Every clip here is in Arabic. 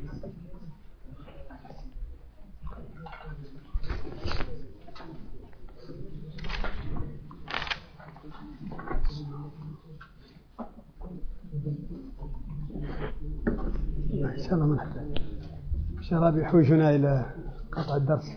إن شاء الله من إن شاء الله بيحوجنا إلى قطع الدرس.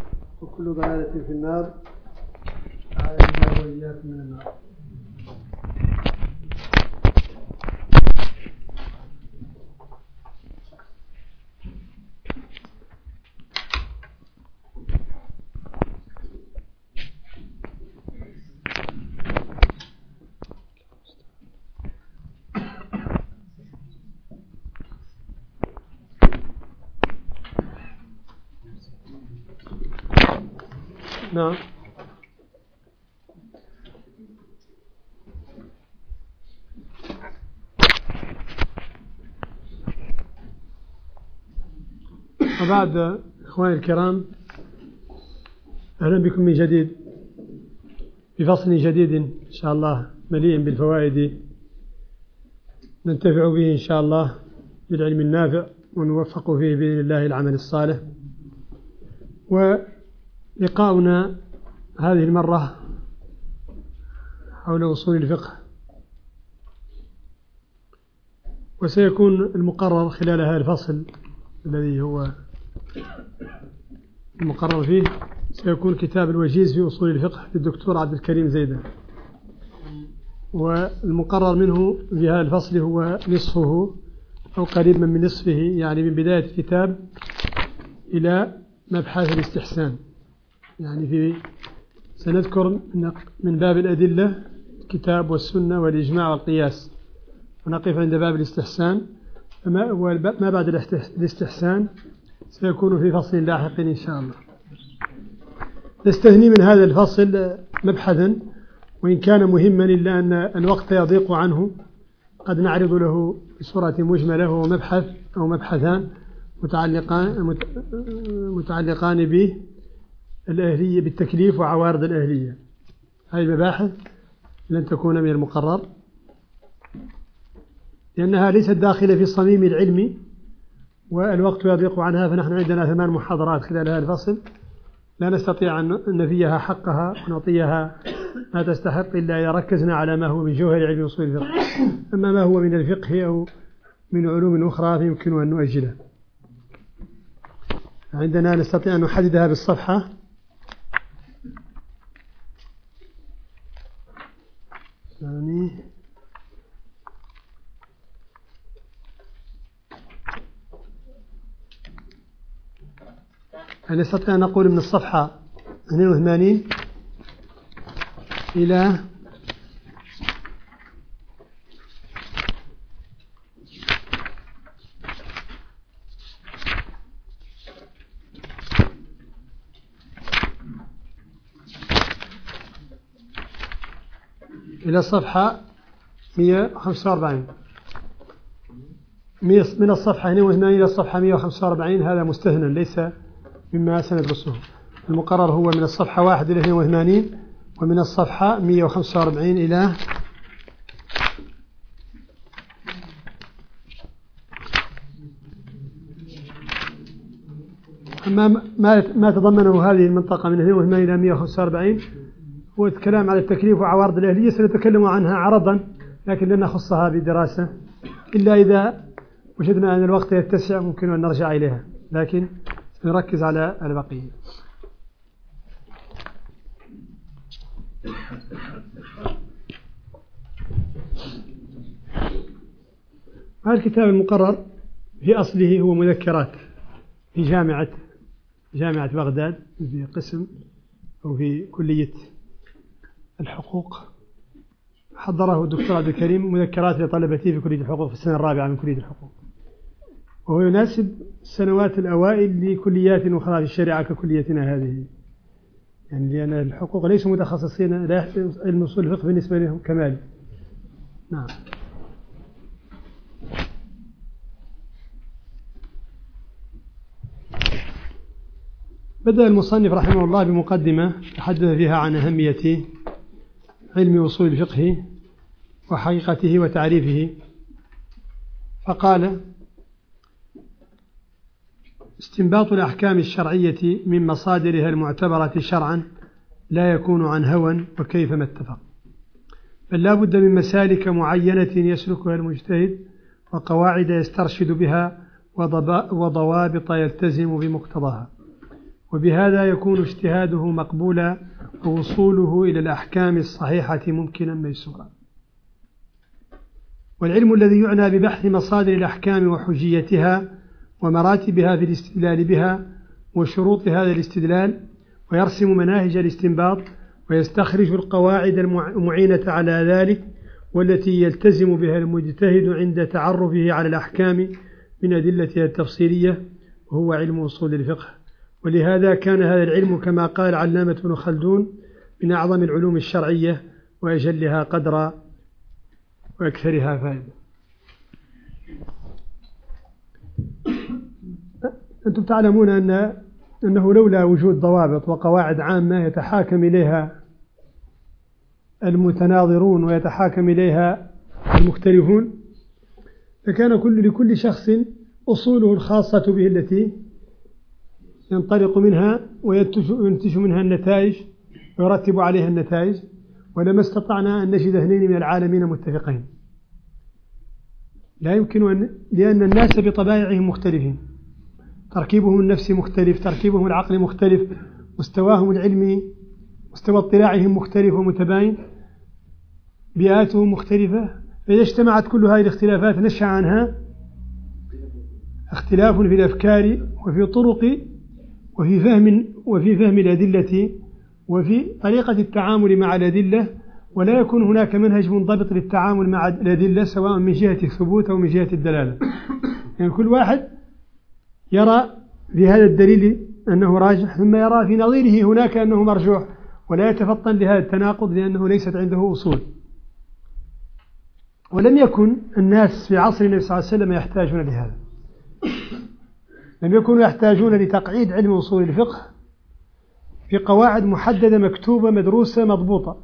وكل ضلالة في النار. أعاذنا وإياكم من النار. نعم. وبعد إخواني الكرام أهلا بكم من جديد في فصل جديد إن شاء الله مليء بالفوائد ننتفع به إن شاء الله بالعلم النافع ونوفق فيه بإذن الله العمل الصالح. ولقاؤنا هذه المرة حول أصول الفقه. وسيكون المقرر خلال هذا الفصل الذي هو المقرر فيه سيكون كتاب الوجيز في أصول الفقه للدكتور عبد الكريم زيدة والمقرر منه في هذا الفصل هو نصفه أو قريبا من نصفه يعني من بداية الكتاب إلى مبحث الاستحسان. يعني في سنذكر من باب الأدلة الكتاب والسنة والإجماع والقياس. ونقف عند باب الاستحسان. ما بعد الاستحسان؟ سيكون في فصل لاحق إن شاء الله. نستثني من هذا الفصل مبحثا وإن كان مهما إلا أن الوقت يضيق عنه. قد نعرض له بصورة مجملة هو مبحث أو مبحثان متعلقان متعلقان به. الأهلية بالتكليف وعوارض الأهلية. هذه المباحث لن تكون من المقرر. لأنها ليست داخلة في الصميم العلمي والوقت يضيق عنها فنحن عندنا ثمان محاضرات خلال هذا الفصل. لا نستطيع أن نفيها حقها ونعطيها ما تستحق إلا إذا ركزنا على ما هو من جوهر علم أصول الفقه. أما ما هو من الفقه أو من علوم أخرى فيمكن أن نؤجله. عندنا نستطيع أن نحددها بالصفحة. ثاني نستطيع أن نقول من الصفحة 82 إلى إلى الصفحة 145 من الصفحة 82 إلى الصفحة 145 هذا مستثنى ليس مما سندرسه. المقرر هو من الصفحة 1 إلى 82 ومن الصفحة 145 إلى ما ما تضمنه هذه المنطقة من 82 إلى 145 هو الكلام على التكليف وعوارض الأهلية سنتكلم عنها عرضا لكن لن نخصها بدراسة. إلا إذا وجدنا أن الوقت يتسع ممكن أن نرجع إليها. لكن نركز على البقية. هذا الكتاب المقرر في أصله هو مذكرات في جامعة جامعة بغداد في قسم أو في كلية الحقوق. حضره الدكتور عبد الكريم مذكرات لطلبته في كلية الحقوق في السنة الرابعة من كلية الحقوق. وهو يناسب السنوات الأوائل لكليات أخرى في الشريعة ككليتنا هذه. يعني لأن الحقوق ليسوا متخصصين لا علم أصول الفقه بالنسبة لهم كمال. نعم. بدأ المصنف رحمه الله بمقدمة تحدث فيها عن أهمية علم أصول الفقه وحقيقته وتعريفه. فقال استنباط الأحكام الشرعية من مصادرها المعتبرة شرعا لا يكون عن هوى وكيفما اتفق. بل لا بد من مسالك معينة يسلكها المجتهد وقواعد يسترشد بها وضوابط يلتزم بمقتضاها. وبهذا يكون اجتهاده مقبولا ووصوله إلى الأحكام الصحيحة ممكنا ميسورا والعلم الذي يعنى ببحث مصادر الأحكام وحجيتها ومراتبها في الاستدلال بها وشروط هذا الاستدلال ويرسم مناهج الاستنباط ويستخرج القواعد المعينة على ذلك والتي يلتزم بها المجتهد عند تعرفه على الأحكام من أدلتها التفصيلية وهو علم أصول الفقه. ولهذا كان هذا العلم كما قال علامة بن خلدون من أعظم العلوم الشرعية وأجلها قدرا وأكثرها فائدة. أنتم تعلمون أن أنه لولا وجود ضوابط وقواعد عامة يتحاكم إليها المتناظرون ويتحاكم إليها المختلفون. فكان كل لكل شخص أصوله الخاصة به التي ينطلق منها وينتج منها النتائج ويرتب عليها النتائج ولما استطعنا أن نجد اثنين من العالمين متفقين. لا يمكن أن لأن الناس بطبائعهم مختلفين. تركيبهم النفسي مختلف تركيبهم العقلي مختلف مستواهم العلمي مستوى اطلاعهم مختلف ومتباين بيئاتهم مختلفة. فإذا اجتمعت كل هذه الاختلافات نشأ عنها اختلاف في الأفكار وفي طرق وفي فهم وفي فهم الأدلة وفي طريقة التعامل مع الأدلة ولا يكون هناك منهج منضبط للتعامل مع الأدلة سواء من جهة الثبوت أو من جهة الدلالة. يعني كل واحد يرى في هذا الدليل أنه راجح ثم يرى في نظيره هناك أنه مرجوح ولا يتفطن لهذا التناقض لأنه ليست عنده أصول. ولم يكن الناس في عصر النبي صلى الله عليه وسلم يحتاجون لهذا. لم يكونوا يحتاجون لتقعيد علم أصول الفقه في قواعد محددة مكتوبة مدروسة مضبوطة.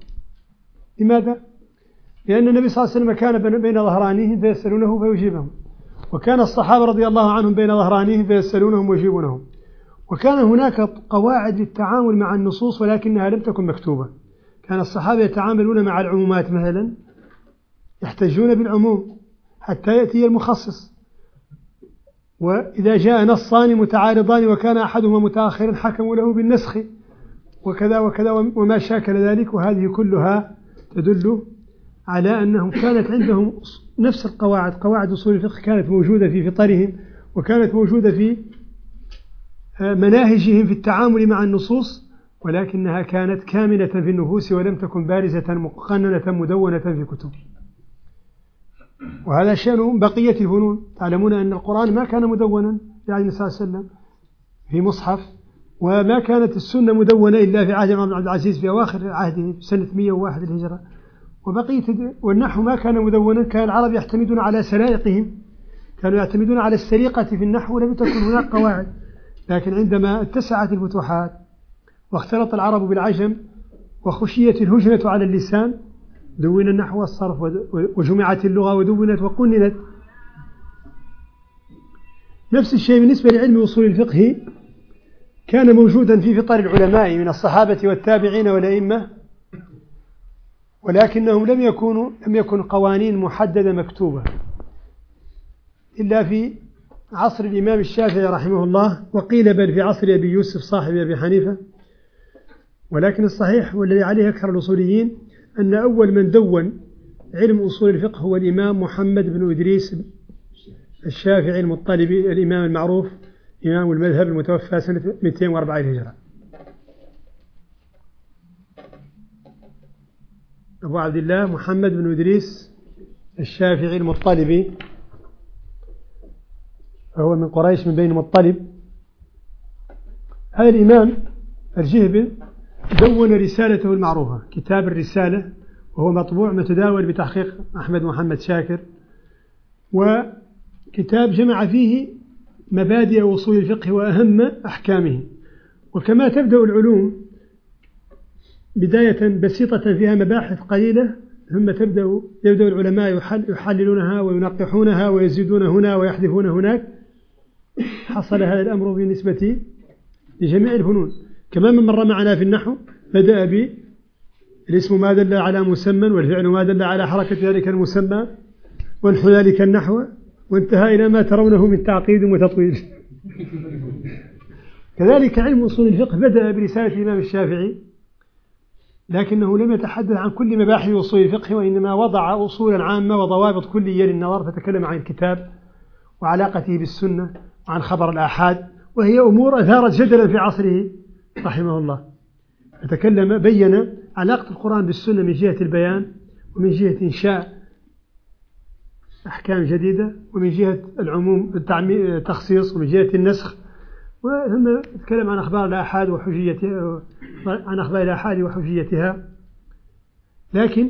لماذا؟ لأن النبي صلى الله عليه وسلم كان بين ظهرانيه فيسألونه فيجيبهم. وكان الصحابة رضي الله عنهم بين ظهرانهم فيسألونهم ويجيبونهم. وكان هناك قواعد للتعامل مع النصوص ولكنها لم تكن مكتوبة. كان الصحابة يتعاملون مع العمومات مثلا يحتجون بالعموم حتى يأتي المخصص. وإذا جاء نصان متعارضان وكان أحدهما متأخرا حكموا له بالنسخ وكذا وكذا وما شاكل ذلك وهذه كلها تدل على أنهم كانت عندهم نفس القواعد قواعد أصول الفقه كانت موجودة في فطرهم وكانت موجودة في آه، مناهجهم في التعامل مع النصوص ولكنها كانت كامنة في النفوس ولم تكن بارزة مقننة مدونة في كتب وهذا شأن بقية الفنون تعلمون أن القرآن ما كان مدونا في عهد النبي صلى الله عليه وسلم في مصحف وما كانت السنة مدونة إلا في عهد بن عبد العزيز في أواخر عهده سنة 101 الهجرة وبقية والنحو ما كان مدونا. كان العرب يعتمدون على سلائقهم كانوا يعتمدون على السرقة في النحو لم تكن هناك قواعد. لكن عندما اتسعت الفتوحات واختلط العرب بالعجم وخشيت الهجنة على اللسان دون النحو والصرف وجمعت اللغة ودونت وقننت. نفس الشيء بالنسبة لعلم أصول الفقه كان موجودا في فطر العلماء من الصحابة والتابعين والأئمة ولكنهم لم يكونوا لم يكن قوانين محددة مكتوبة. إلا في عصر الإمام الشافعي رحمه الله وقيل بل في عصر أبي يوسف صاحب أبي حنيفة ولكن الصحيح والذي عليه أكثر الأصوليين أن أول من دون علم أصول الفقه هو الإمام محمد بن إدريس الشافعي المطلبي الإمام المعروف إمام المذهب المتوفى سنة 204 الهجرة أبو عبد الله محمد بن إدريس الشافعي المطلبي فهو من قريش من بين المطلب. هذا الإمام الجهبي دون رسالته المعروفة. كتاب الرسالة وهو مطبوع متداول بتحقيق أحمد محمد شاكر. وكتاب جمع فيه مبادئ أصول الفقه وأهم أحكامه. وكما تبدأ العلوم بداية بسيطة فيها مباحث قليلة ثم تبدأ يبدأ العلماء يحللونها وينقحونها ويزيدون هنا ويحذفون هناك. حصل هذا الأمر بالنسبة لجميع الفنون. كما من مر معنا في النحو بدأ ب الاسم ما دل على مسمى والفعل ما دل على حركة ذلك المسمى ونحو ذلك النحو وانتهى إلى ما ترونه من تعقيد وتطويل. كذلك علم أصول الفقه بدأ برسالة الإمام الشافعي لكنه لم يتحدث عن كل مباحث أصول الفقه وإنما وضع أصولا عامة وضوابط كلية للنظر فتكلم عن الكتاب وعلاقته بالسنة وعن خبر الآحاد وهي أمور أثارت جدلا في عصره. رحمه الله. تكلم بين علاقة القرآن بالسنة من جهة البيان ومن جهة إنشاء أحكام جديدة ومن جهة العموم التخصيص ومن جهة النسخ. وثم تكلم عن أخبار الآحاد وحجيتها عن أخبار الآحاد وحجيتها. لكن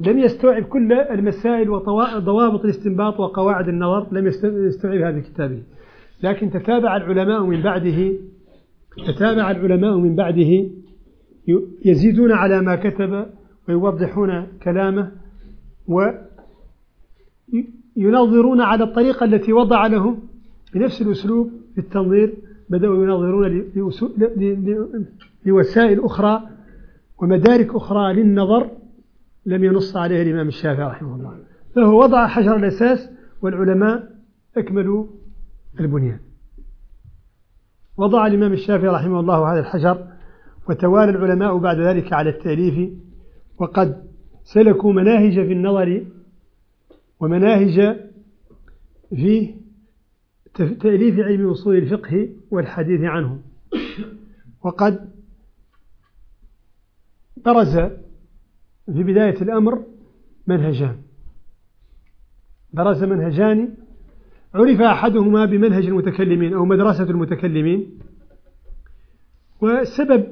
لم يستوعب كل المسائل وضوابط الاستنباط وقواعد النظر لم يستوعب هذا كتابه لكن تتابع العلماء من بعده تتابع العلماء من بعده يزيدون على ما كتب ويوضحون كلامه وينظرون على الطريقة التي وضع لهم بنفس الأسلوب في التنظير بدأوا ينظرون لوسائل أخرى ومدارك أخرى للنظر لم ينص عليها الإمام الشافعي رحمه الله. فهو وضع حجر الأساس والعلماء أكملوا البنيان. وضع الإمام الشافعي رحمه الله هذا الحجر وتوالى العلماء بعد ذلك على التأليف وقد سلكوا مناهج في النظر ومناهج في تأليف علم أصول الفقه والحديث عنه. وقد برز في بداية الأمر منهجان. برز منهجان عرف أحدهما بمنهج المتكلمين أو مدرسة المتكلمين والسبب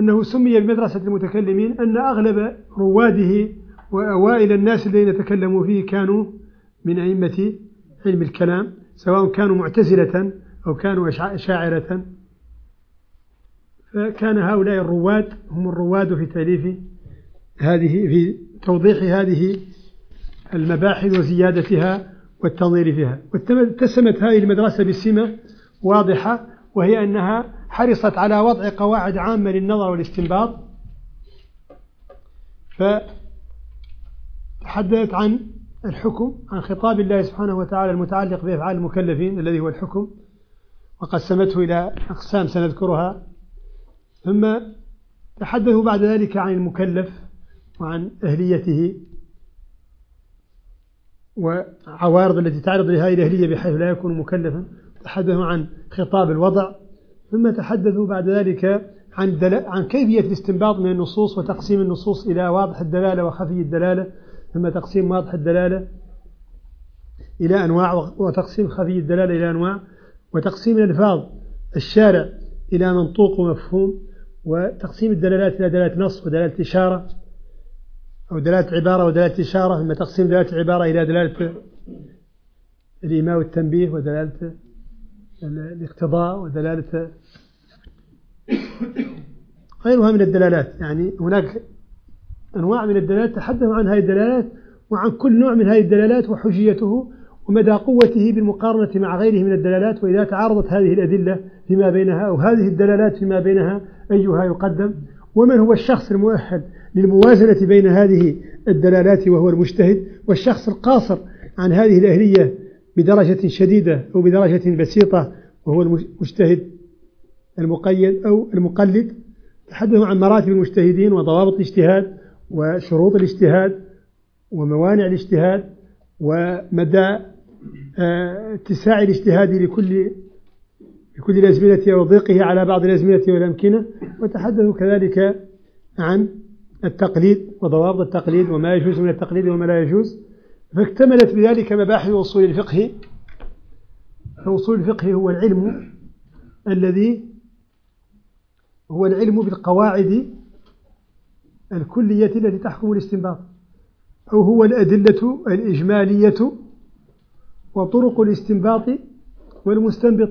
أنه سمي بمدرسة المتكلمين أن أغلب رواده وأوائل الناس الذين تكلموا فيه كانوا من أئمة علم الكلام سواء كانوا معتزلة أو كانوا شاعرة فكان هؤلاء الرواد هم الرواد في تأليف هذه في توضيح هذه المباحث وزيادتها والتنظير فيها. واتسمت هذه المدرسة بسمة واضحة وهي أنها حرصت على وضع قواعد عامة للنظر والاستنباط. فتحدثت عن الحكم عن خطاب الله سبحانه وتعالى المتعلق بأفعال المكلفين الذي هو الحكم وقسمته إلى أقسام سنذكرها. ثم تحدثوا بعد ذلك عن المكلف وعن أهليته. وعوارض التي تعرض لهذه الأهلية بحيث لا يكون مكلفا. تحدثوا عن خطاب الوضع ثم تحدثوا بعد ذلك عن عن كيفية الاستنباط من النصوص وتقسيم النصوص إلى واضح الدلالة وخفي الدلالة ثم تقسيم واضح الدلالة إلى أنواع وتقسيم خفي الدلالة إلى أنواع وتقسيم الألفاظ الشارع إلى منطوق ومفهوم وتقسيم الدلالات إلى دلالة نص ودلالة إشارة. أو دلالة عبارة ودلالة إشارة ثم تقسيم دلالة العبارة إلى دلالة الإيماء والتنبيه ودلالة الاقتضاء ودلالة غيرها من الدلالات. يعني هناك أنواع من الدلالات تحدثوا عن هذه الدلالات وعن كل نوع من هذه الدلالات وحجيته ومدى قوته بالمقارنة مع غيره من الدلالات. وإذا تعارضت هذه الأدلة فيما بينها أو هذه الدلالات فيما بينها أيها يقدم ومن هو الشخص المؤهل للموازنة بين هذه الدلالات وهو المجتهد والشخص القاصر عن هذه الأهلية بدرجة شديدة أو بدرجة بسيطة وهو المجتهد المقيد أو المقلد. تحدثوا عن مراتب المجتهدين وضوابط الاجتهاد وشروط الاجتهاد وموانع الاجتهاد ومدى آه، اتساع الاجتهاد لكل لكل الأزمنة وضيقه على بعض الأزمنة والأمكنة. وتحدثوا كذلك عن التقليد وضوابط التقليد وما يجوز من التقليد وما لا يجوز فاكتملت بذلك مباحث أصول الفقه فأصول الفقه هو العلم الذي هو العلم بالقواعد الكلية التي تحكم الاستنباط أو هو الأدلة الإجمالية وطرق الاستنباط والمستنبط.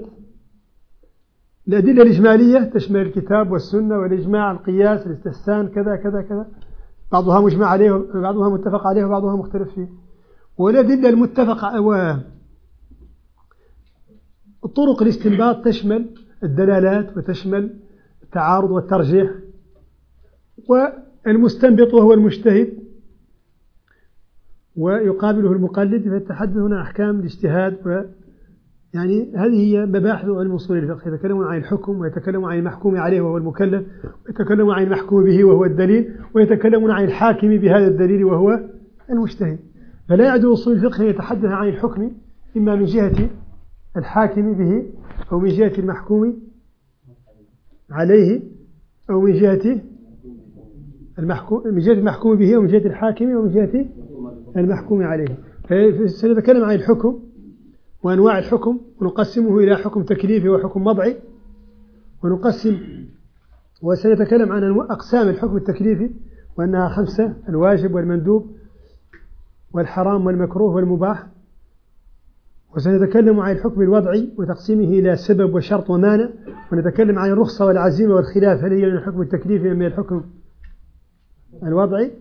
الأدلة الإجمالية تشمل الكتاب والسنة والإجماع القياس الاستحسان كذا كذا كذا. بعضها مجمع عليه وبعضها متفق عليه وبعضها مختلف فيه. والأدلة المتفق و طرق الاستنباط تشمل الدلالات وتشمل التعارض والترجيح. والمستنبط وهو المجتهد ويقابله المقلد فيتحدث هنا أحكام الاجتهاد يعني هذه هي مباحث علم اصول الفقه يتكلمون عن الحكم ويتكلمون عن المحكوم عليه وهو المكلف ويتكلمون عن المحكوم به وهو الدليل ويتكلمون عن الحاكم بهذا الدليل وهو المجتهد. فلا يعدو أصول الفقه يتحدث عن الحكم إما من جهة الحاكم به أو من جهة المحكوم عليه أو من جهة المحكوم من جهة المحكوم به أو من جهة الحاكم أو من جهة المحكوم عليه. سنتكلم عن الحكم وأنواع الحكم ونقسمه إلى حكم تكليفي وحكم وضعي. ونقسم وسنتكلم عن أقسام الحكم التكليفي وأنها خمسة الواجب والمندوب والحرام والمكروه والمباح. وسنتكلم عن الحكم الوضعي وتقسيمه إلى سبب وشرط ومانع. ونتكلم عن الرخصة والعزيمة والخلاف هل هي من الحكم التكليفي أم من الحكم الوضعي.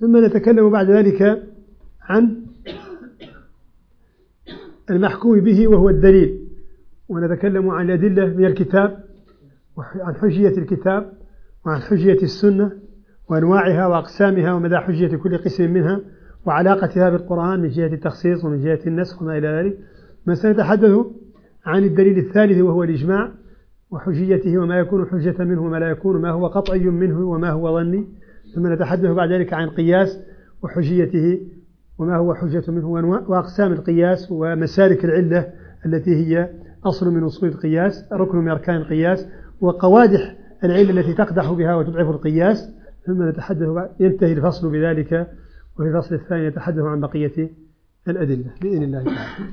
ثم نتكلم بعد ذلك عن المحكوم به وهو الدليل. ونتكلم عن الأدلة من الكتاب وعن حجية الكتاب وعن حجية السنة وأنواعها وأقسامها ومدى حجية كل قسم منها وعلاقتها بالقرآن من جهة التخصيص ومن جهة النسخ وما إلى ذلك. ما سنتحدث عن الدليل الثالث وهو الإجماع وحجيته وما يكون حجة منه وما لا يكون ما هو قطعي منه وما هو ظني. ثم نتحدث بعد ذلك عن قياس وحجيته وما هو حجة منه وأقسام القياس ومسالك العلة التي هي أصل من أصول القياس ركن من أركان القياس وقوادح العلة التي تقدح بها وتضعف القياس ثم نتحدث ينتهي الفصل بذلك وفي الفصل الثاني نتحدث عن بقية الأدلة بإذن الله تعالى.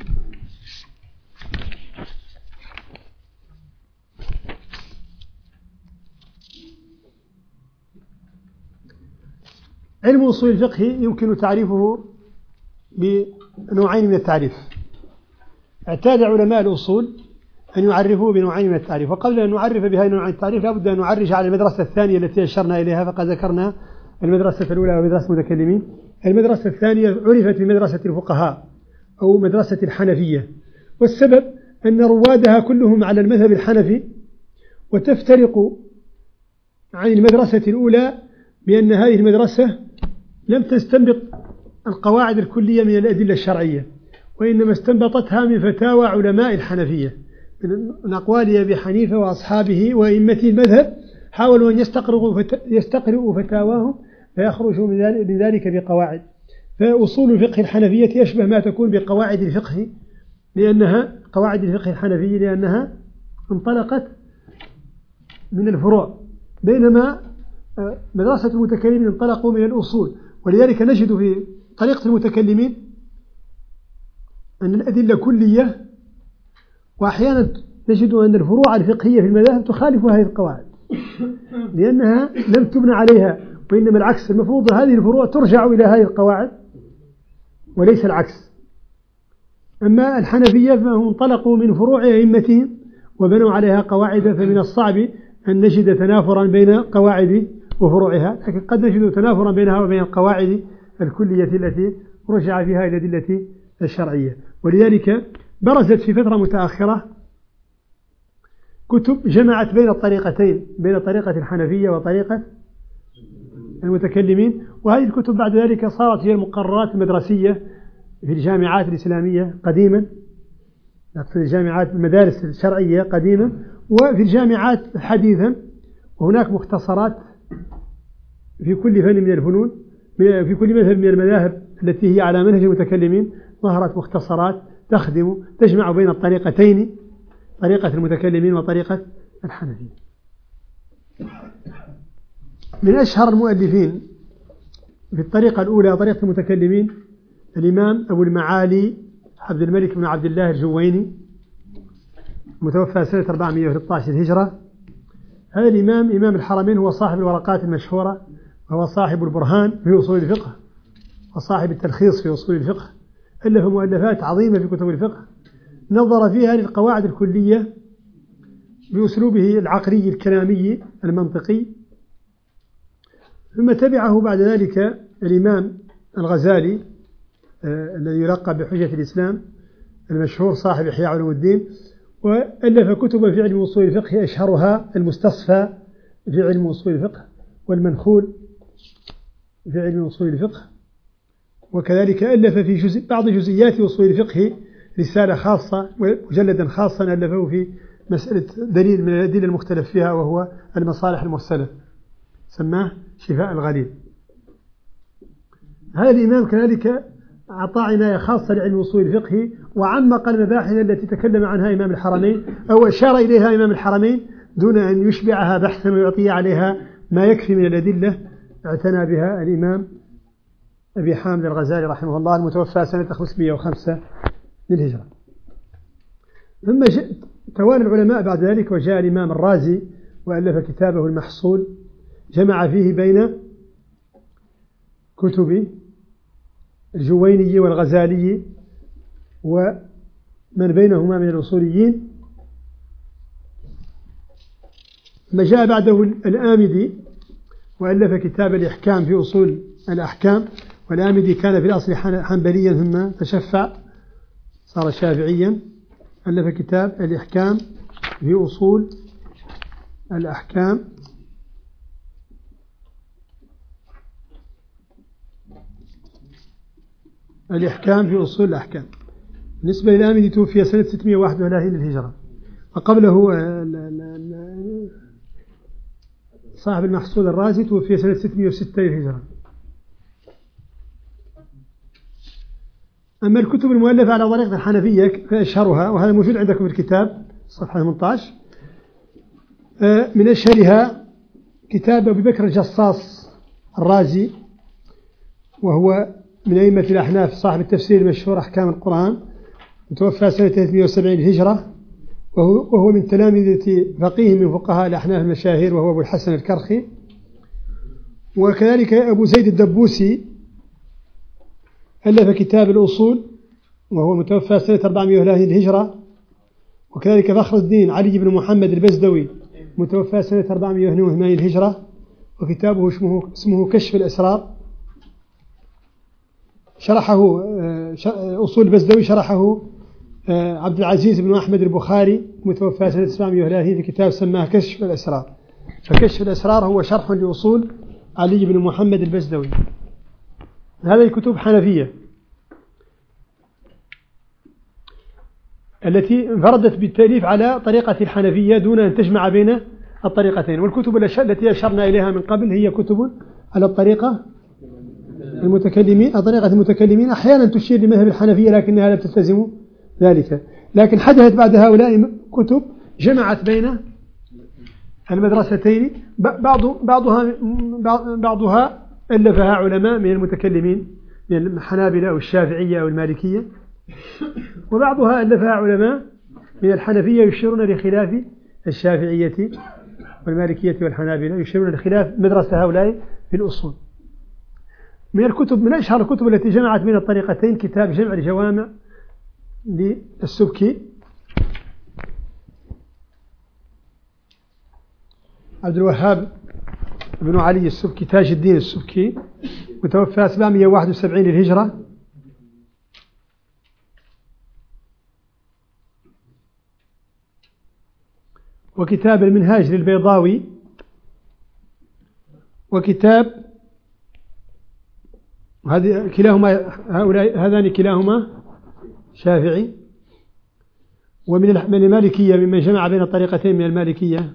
علم أصول الفقه يمكن تعريفه بنوعين من التعريف. اعتاد علماء الأصول أن يعرفوه بنوعين من التعريف. وقبل أن نعرف بهذه النوعين التعريف لابد أن نعرج على المدرسة الثانية التي أشرنا إليها فقد ذكرنا المدرسة الأولى ومدرسة المتكلمين. المدرسة الثانية عرفت بمدرسة الفقهاء أو مدرسة الحنفية. والسبب أن روادها كلهم على المذهب الحنفي وتفترق عن المدرسة الأولى بأن هذه المدرسة لم تستنبط القواعد الكلية من الأدلة الشرعية وإنما استنبطتها من فتاوى علماء الحنفية من أقوال أبي حنيفة وأصحابه وأئمة المذهب حاولوا أن يستقرئوا يستقرئوا فتاواهم فيخرجوا من ذلك بقواعد. فأصول الفقه الحنفية يشبه ما تكون بقواعد الفقه لأنها قواعد الفقه الحنفي لأنها انطلقت من الفروع. بينما آه، مدرسة المتكلمين انطلقوا من الأصول ولذلك نجد في طريقة المتكلمين أن الأدلة كلية وأحيانا نجد أن الفروع الفقهية في المذاهب تخالف هذه القواعد لأنها لم تبنى عليها وإنما العكس المفروض هذه الفروع ترجع إلى هذه القواعد وليس العكس. أما الحنفية فهم انطلقوا من فروع أئمتهم وبنوا عليها قواعد فمن الصعب أن نجد تنافرا بين قواعد وفروعها لكن قد نجد تنافرا بينها وبين القواعد الكلية التي رجع فيها إلى الأدلة الشرعية. ولذلك برزت في فترة متأخرة كتب جمعت بين الطريقتين بين طريقة الحنفية وطريقة المتكلمين. وهذه الكتب بعد ذلك صارت هي المقررات المدرسية في الجامعات الإسلامية قديما. في الجامعات المدارس الشرعية قديما. وفي الجامعات حديثا وهناك مختصرات في كل فن من الفنون. في كل مذهب من المذاهب التي هي على منهج المتكلمين ظهرت مختصرات تخدم تجمع بين الطريقتين طريقة المتكلمين وطريقة الحنفية. من أشهر المؤلفين في الطريقة الأولى طريقة المتكلمين الإمام أبو المعالي عبد الملك بن عبد الله الجويني متوفى سنة 413 الهجرة هذا الإمام إمام الحرمين هو صاحب الورقات المشهورة وهو صاحب البرهان في أصول الفقه وصاحب التلخيص في أصول الفقه ألف مؤلفات عظيمة في كتب الفقه. نظر فيها للقواعد الكلية بأسلوبه العقلي الكلامي المنطقي ثم تبعه بعد ذلك الإمام الغزالي آه الذي يلقب بحجة الإسلام المشهور صاحب إحياء علوم الدين وألف كتبا في علم أصول الفقه أشهرها المستصفى في علم أصول الفقه والمنخول في علم أصول الفقه وكذلك ألف في جزء بعض جزئيات أصول الفقه رسالة خاصة ومجلدا خاصا ألفه في مسألة دليل من الأدلة المختلف فيها وهو المصالح المرسلة. سماه شفاء الغليل. هذا الإمام كذلك أعطى عناية خاصة لعلم أصول الفقه وعمق المباحث التي تكلم عنها إمام الحرمين أو أشار إليها إمام الحرمين دون أن يشبعها بحثا ويعطي عليها ما يكفي من الأدلة. اعتنى بها الإمام أبي حامد الغزالي رحمه الله المتوفى سنة 505 للهجرة. ثم توالى العلماء بعد ذلك وجاء الإمام الرازي وألف كتابه المحصول جمع فيه بين كتب الجويني والغزالي ومن بينهما من الأصوليين. ثم جاء بعده الآمدي وألف كتاب الإحكام في أصول الأحكام والآمدي كان في الأصل حنبليا ثم تشفع صار شافعيا. ألف كتاب الإحكام في أصول الأحكام. الإحكام في أصول الأحكام. بالنسبة للآمدي توفي سنة 631 للهجرة. وقبله صاحب المحصول الرازي توفي سنة 606 للهجرة. أما الكتب المؤلفة على طريقة الحنفية فأشهرها وهذا موجود عندكم في الكتاب صفحة 18 آه، من أشهرها كتاب أبي بكر الجصاص الرازي وهو من أئمة الأحناف صاحب التفسير المشهور أحكام القرآن متوفى سنة 370 الهجرة وهو, من تلامذة فقيه من فقهاء الأحناف المشاهير وهو أبو الحسن الكرخي. وكذلك أبو زيد الدبوسي ألف كتاب الأصول وهو متوفى سنة 430 الهجرة وكذلك فخر الدين علي بن محمد البزدوي متوفى سنة 482 الهجرة وكتابه اسمه, اسمه كشف الأسرار. شرحه آه، أصول البزدوي شرحه آه، عبد العزيز بن أحمد البخاري متوفى سنة 730 في كتاب سماه كشف الأسرار. فكشف الأسرار هو شرح لأصول علي بن محمد البزدوي. هذه كتب حنفية. التي انفردت بالتأليف على طريقة الحنفية دون أن تجمع بين الطريقتين. والكتب التي أشرنا إليها من قبل هي كتب على الطريقة المتكلمين طريقة المتكلمين. أحيانا تشير لمذهب الحنفية لكنها لا تلتزم ذلك. لكن حدثت بعد هؤلاء كتب جمعت بين المدرستين بعض بعضها بعضها ألفها علماء من المتكلمين من الحنابلة أو الشافعية أو المالكية. وبعضها ألفها علماء من الحنفية يشيرون لخلاف الشافعية والمالكية والحنابلة يشيرون لخلاف مدرسة هؤلاء في الأصول. من الكتب من أشهر الكتب التي جمعت بين الطريقتين كتاب جمع الجوامع للسبكي. عبد الوهاب بن علي السبكي تاج الدين السبكي متوفى 771 للهجرة. وكتاب المنهاج للبيضاوي. وكتاب هذه كلاهما هؤلاء هذان كلاهما. شافعي ومن من المالكية ممن جمع بين الطريقتين من المالكية.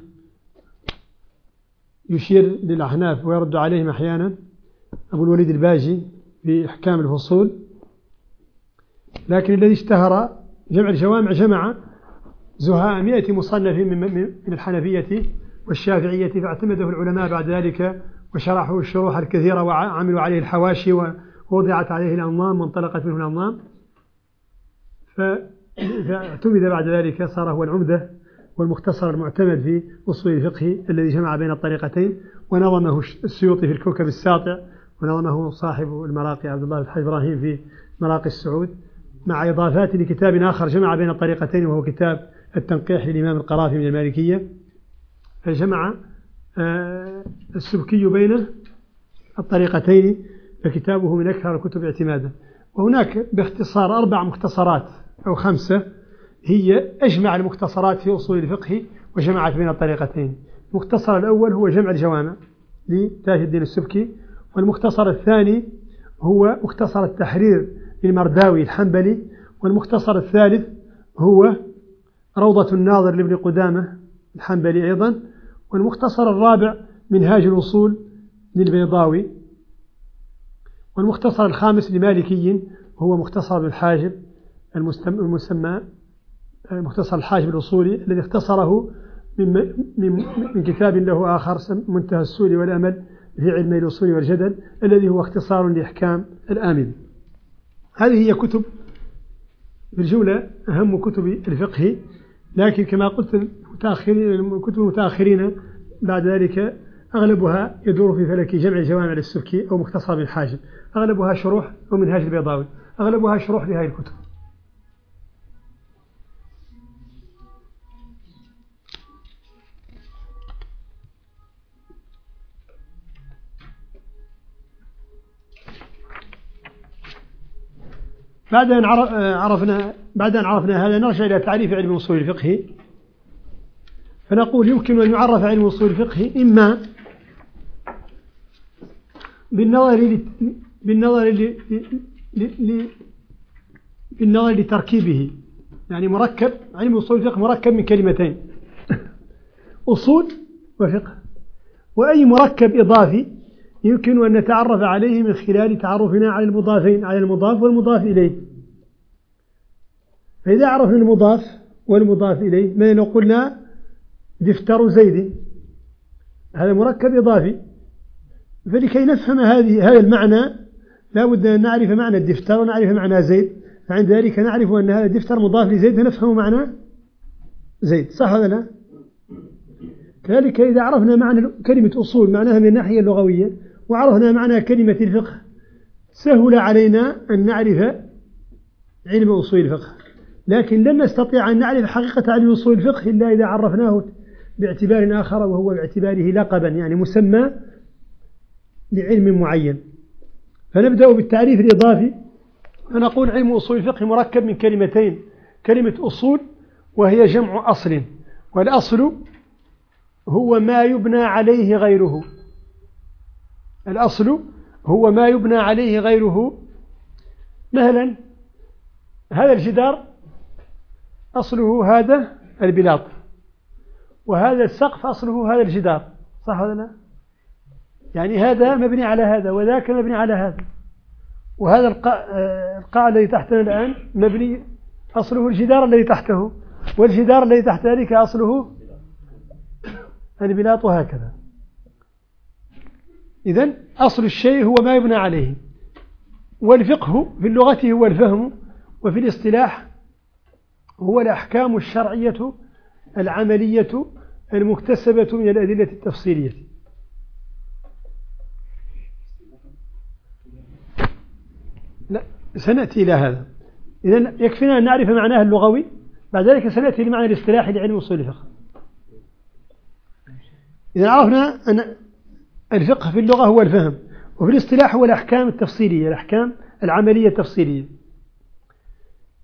يشير للأحناف ويرد عليهم أحيانا. أبو الوليد الباجي في إحكام الفصول. لكن الذي اشتهر جمع الجوامع جمع زهاء مئة مصنف من الحنفية والشافعية فاعتمده العلماء بعد ذلك وشرحوا الشروح الكثيرة وعملوا عليه الحواشي ووضعت عليه الأنظام وانطلقت منه الأنظام. فاعتمد بعد ذلك صار هو العمدة والمختصر المعتمد في أصول الفقه الذي جمع بين الطريقتين ونظمه السيوطي في الكوكب الساطع ونظمه صاحب المراقي عبد الله الحاج إبراهيم في مراقي السعود مع إضافات لكتاب آخر جمع بين الطريقتين وهو كتاب التنقيح للإمام القرافي من المالكية. فجمع آه، السبكي بين الطريقتين فكتابه من أكثر الكتب اعتمادا وهناك باختصار أربع مختصرات أو خمسة هي أجمع المختصرات في أصول الفقه وجمعت بين الطريقتين. المختصر الأول هو جمع الجوامع لتاج الدين السبكي والمختصر الثاني هو مختصر التحرير للمرداوي الحنبلي والمختصر الثالث هو روضة الناظر لابن قدامة الحنبلي أيضا والمختصر الرابع منهاج الوصول للبيضاوي والمختصر الخامس لمالكي هو مختصر الحاجب المسمى مختصر الحاجب الأصولي الذي اختصره من, من, من كتاب له آخر منتهى السؤل والأمل في علم الأصول والجدل الذي هو اختصار لإحكام الآمن. هذه هي كتب في الجولة أهم كتب الفقه لكن كما قلت المتأخرين كتب المتأخرين بعد ذلك أغلبها يدور في فلك جمع الجوامع للسبكي أو مختصر بالحاجب. أغلبها شروح ومنهاج البيضاوي. أغلبها شروح لهذه الكتب. بعد أن عرفنا بعد أن عرفنا هذا نرجع إلى تعريف علم أصول الفقه. فنقول يمكن أن يعرف علم أصول الفقه إما بالنظر بالنظر بالنظر لتركيبه. يعني مركب علم أصول الفقه مركب من كلمتين. أصول وفقه. وأي مركب إضافي يمكن أن نتعرف عليه من خلال تعرفنا على المضافين على المضاف والمضاف إليه. فإذا عرفنا المضاف والمضاف إليه ما لو قلنا دفتر زيد. هذا مركب إضافي. فلكي نفهم هذه هذا المعنى لا بد أن نعرف معنى الدفتر ونعرف معنى زيد. فعند ذلك نعرف أن هذا الدفتر مضاف لزيد فنفهم معنى زيد. صح ولا لا؟ كذلك إذا عرفنا معنى كلمة أصول معناها من الناحية اللغوية وعرفنا معنى كلمة الفقه. سهل علينا أن نعرف علم أصول الفقه. لكن لن نستطيع أن نعرف حقيقة علم أصول الفقه إلا إذا عرفناه باعتبار آخر وهو باعتباره لقبا يعني مسمى لعلم معين. فنبدأ بالتعريف الإضافي. فنقول علم أصول الفقه مركب من كلمتين. كلمة أصول وهي جمع أصل والأصل هو ما يبنى عليه غيره. الأصل هو ما يبنى عليه غيره مثلا هذا الجدار أصله هذا البلاط وهذا السقف أصله هذا الجدار صح ولا لا؟ يعني هذا مبني على هذا وذاك مبني على هذا وهذا القاع الذي تحتنا الآن مبني أصله الجدار الذي تحته والجدار الذي تحت ذلك أصله البلاط وهكذا. إذن أصل الشيء هو ما يبنى عليه والفقه في اللغة هو الفهم وفي الاصطلاح هو الأحكام الشرعية العملية المكتسبة من الأدلة التفصيلية. لا سنأتي إلى هذا. إذا يكفينا أن نعرف معناه اللغوي بعد ذلك سنأتي لمعنى الاصطلاحي لعلم أصول الفقه. إذا عرفنا أن الفقه في اللغة هو الفهم وفي الاصطلاح هو الأحكام التفصيلية الأحكام العملية التفصيلية.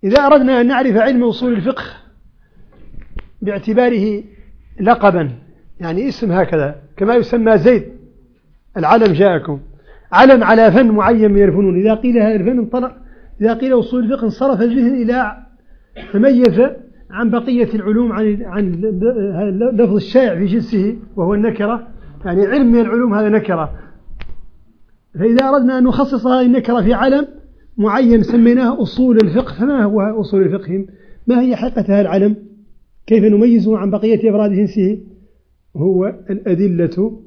إذا أردنا أن نعرف علم أصول الفقه باعتباره لقبا يعني اسم هكذا كما يسمى زيد العلم جاءكم. علم على فن معين من الفنون إذا قيل هذا الفن انطلق إذا قيل أصول الفقه انصرف الذهن إلى تميز عن بقية العلوم عن عن اللفظ الشائع في جنسه وهو النكرة يعني علم من العلوم هذا نكرة. فإذا أردنا أن نخصص هذه النكرة في علم معين سميناه أصول الفقه فما هو أصول الفقه؟ ما هي حقيقة هذا العلم؟ كيف نميزه عن بقية أفراد جنسه هو الأدلة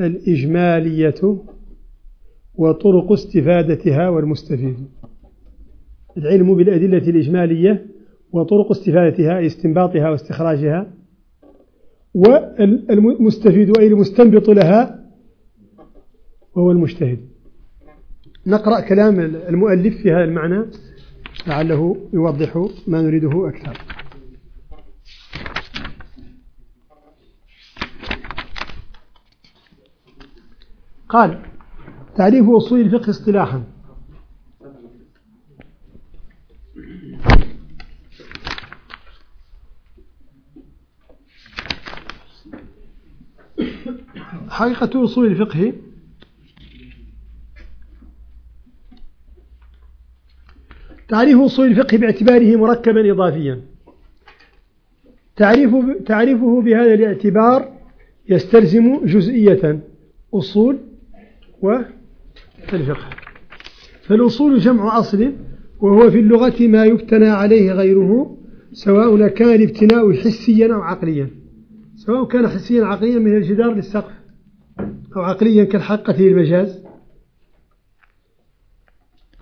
الإجمالية وطرق استفادتها والمستفيد. العلم بالأدلة الإجمالية وطرق استفادتها استنباطها واستخراجها. والمستفيد أي المستنبط لها وهو المجتهد. نقرأ كلام المؤلف في هذا المعنى لعله يوضح ما نريده أكثر. قال تعريف أصول الفقه اصطلاحا. حقيقة أصول الفقه تعريف أصول الفقه باعتباره مركبا إضافيا. تعريفه, تعريفه بهذا الاعتبار يستلزم جزئية أصول والفقه فالأصول جمع أصل وهو في اللغة ما يبتنى عليه غيره سواء كان الابتناء حسيا أو عقليا. سواء كان حسيا عقليا من الجدار للسقف. أو عقليا كالحقة للمجاز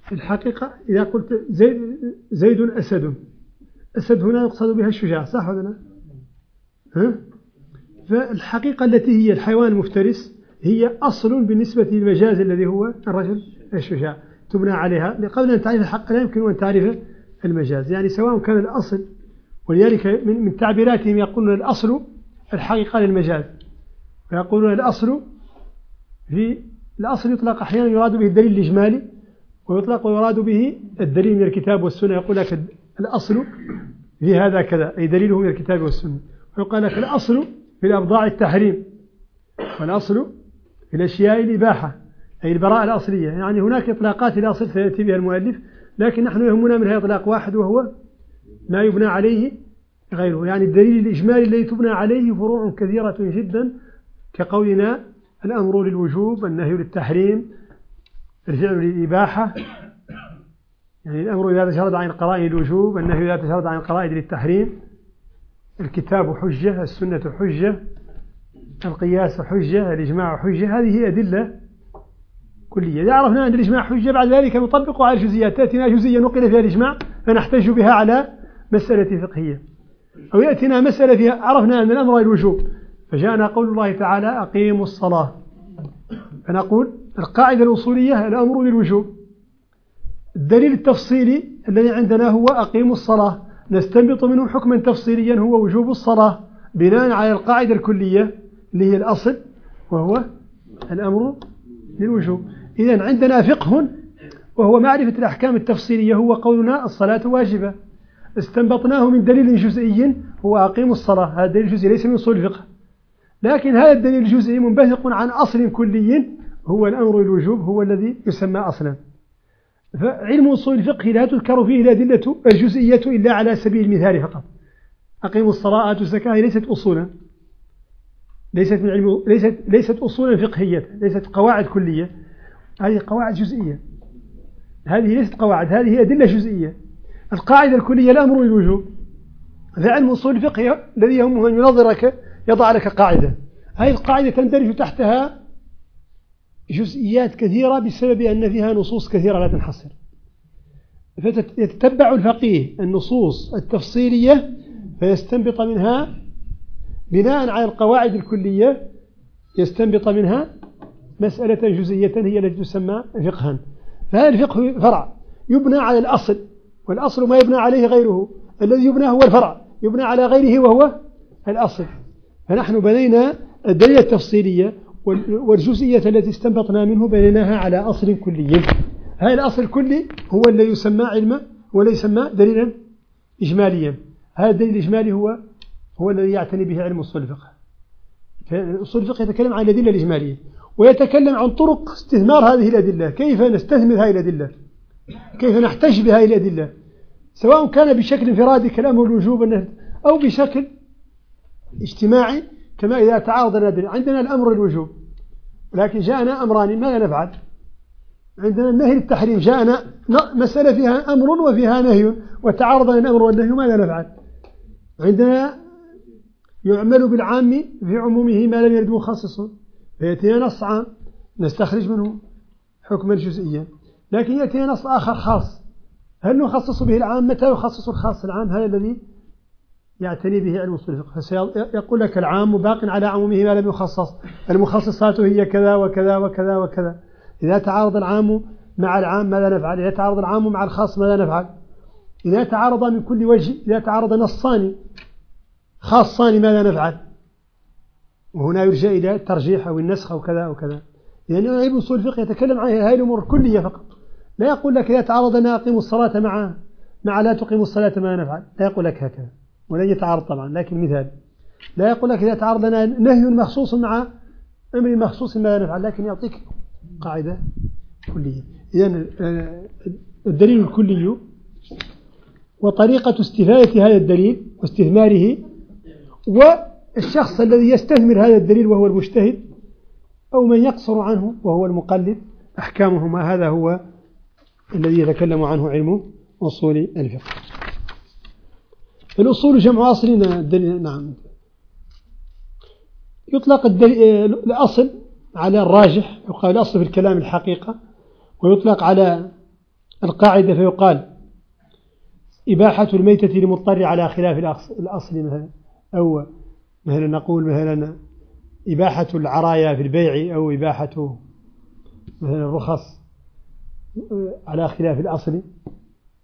في الحقيقة إذا قلت زيد, زيد أسد. أسد هنا يقصد بها الشجاع صح ولا لا؟ ها؟ فالحقيقة التي هي الحيوان المفترس هي أصل بالنسبة للمجاز الذي هو الرجل الشجاع. تبنى عليها. قبل أن تعرف الحق لا يمكن أن تعرف المجاز. يعني سواء كان الأصل ولذلك من تعبيراتهم يقولون الأصل الحقيقة للمجاز. ويقولون الأصل في الأصل يطلق أحيانا يراد به الدليل الإجمالي ويطلق ويراد به الدليل من الكتاب والسنة. يقول لك الأصل في هذا كذا أي دليله من الكتاب والسنة. ويقال لك الأصل في الأبضاع التحريم والأصل في الأشياء الإباحة أي البراءة الأصلية. يعني هناك إطلاقات الأصل سيأتي بها المؤلف لكن نحن يهمنا منها إطلاق واحد وهو ما يبنى عليه غيره. يعني الدليل الإجمالي الذي تبنى عليه فروع كثيرة جدا كقولنا الأمر للوجوب النهي للتحريم الفعل للإباحة. يعني الأمر إذا تشرد عن قرائن الوجوب النهي إذا تشرد عن قرائن للتحريم. الكتاب حجة السنة حجة القياس حجة الإجماع حجة هذه أدلة كلية. إذا عرفنا أن الإجماع حجة بعد ذلك نطبق على الجزئيات تأتينا جزئية نقل فيها الإجماع فنحتج بها على مسألة فقهية. أو يأتينا مسألة فيها عرفنا أن الأمر الوجوب فجاءنا قول الله تعالى أقيموا الصلاة. فنقول القاعدة الأصولية الأمر للوجوب الدليل التفصيلي الذي عندنا هو أقيموا الصلاة. نستنبط منه حكما تفصيليا هو وجوب الصلاة بناء على القاعدة الكلية اللي هي الأصل وهو الأمر للوجوب إذا عندنا فقه وهو معرفة الأحكام التفصيلية هو قولنا الصلاة واجبة. استنبطناه من دليل جزئي هو أقيم الصلاة. هذا دليل جزئي ليس من أصول الفقه. لكن هذا الدليل الجزئي منبثق عن أصل كلي هو الأمر الوجوب هو الذي يسمى أصلا. فعلم أصول الفقه لا تذكر فيه الأدلة الجزئية إلا على سبيل المثال فقط. أقيموا الصلاة آتوا الزكاة ليست أصولا. ليست من علم ليست ليست أصولا فقهية ليست قواعد كلية. هذه قواعد جزئية. هذه ليست قواعد هذه أدلة جزئية. القاعدة الكلية الأمر الوجوب. فعلم أصول الفقه الذي يهمه أن ينظرك يضع لك قاعدة. هذه القاعدة تندرج تحتها جزئيات كثيرة بسبب أن فيها نصوص كثيرة لا تنحصر. فيتتبع الفقيه النصوص التفصيلية فيستنبط منها بناء على القواعد الكلية يستنبط منها مسألة جزئية هي التي تسمى فقها. فهذا الفقه فرع. يبنى على الأصل والأصل ما يبنى عليه غيره. الذي يبنى هو الفرع. يبنى على غيره وهو الأصل. فنحن بنينا الدليل التفصيلية والجزئية التي استنبطنا منه بنيناها على أصل كلي. هذا الأصل الكلي هو الذي يسمى علما ولا يسمى دليلا إجماليا. هذا الدليل الإجمالي هو هو الذي يعتني به علم أصول الفقه. أصول الفقه يتكلم عن الأدلة الإجمالية ويتكلم عن طرق استثمار هذه الأدلة. كيف نستثمر هذه الأدلة؟ كيف نحتج بهذه الأدلة؟ سواء كان بشكل انفرادي كلام الوجوب أو بشكل اجتماعي كما إذا تعارض الأدلة عندنا الأمر الوجوب لكن جاءنا أمران ماذا نفعل؟ عندنا النهي للتحريم جاءنا مسألة فيها أمر وفيها نهي وتعارض الأمر والنهي ماذا نفعل؟ عندنا يعمل بالعام في عمومه ما لم يرد مخصص فيأتينا نص عام نستخرج منه حكما جزئيا. لكن يأتينا نص آخر خاص هل نخصص به العام؟ متى يخصص الخاص العام؟ هذا الذي يعتني به علم اصول الفقه فسيقول لك العام باق على عمومه ما لم يخصص. المخصصات هي كذا وكذا وكذا وكذا. إذا تعارض العام مع العام ماذا نفعل؟ إذا تعارض العام مع الخاص ماذا نفعل؟ إذا تعارض من كل وجه إذا تعارض نصان خاصان ماذا نفعل؟ وهنا يرجع إلى الترجيح أو النسخ أو كذا أو كذا. لأن علم اصول الفقه يتكلم عن هذه الأمور كلية فقط. لا يقول لك إذا تعارض أن أقيم الصلاة مع مع لا تقيم الصلاة ما نفعل. لا يقول لك هكذا. ولن يتعارض طبعا لكن مثال. لا يقول لك إذا تعارض لنا نهي مخصوص مع أمر مخصوص ما نفعل لكن يعطيك قاعدة كلية. إذا آه، الدليل الكلي وطريقة استفادة هذا الدليل واستثماره والشخص الذي يستثمر هذا الدليل وهو المجتهد أو من يقصر عنه وهو المقلد أحكامهما هذا هو الذي يتكلم عنه علم أصول الفقه. الأصول جمع أصل نعم يطلق الأصل على الراجح يقال الأصل في الكلام الحقيقة ويطلق على القاعدة فيقال إباحة الميتة لمضطر على خلاف الأصل مثلا أو مثلا نقول مثلا إباحة العرايا في البيع أو إباحة مثلا الرخص على خلاف الأصل.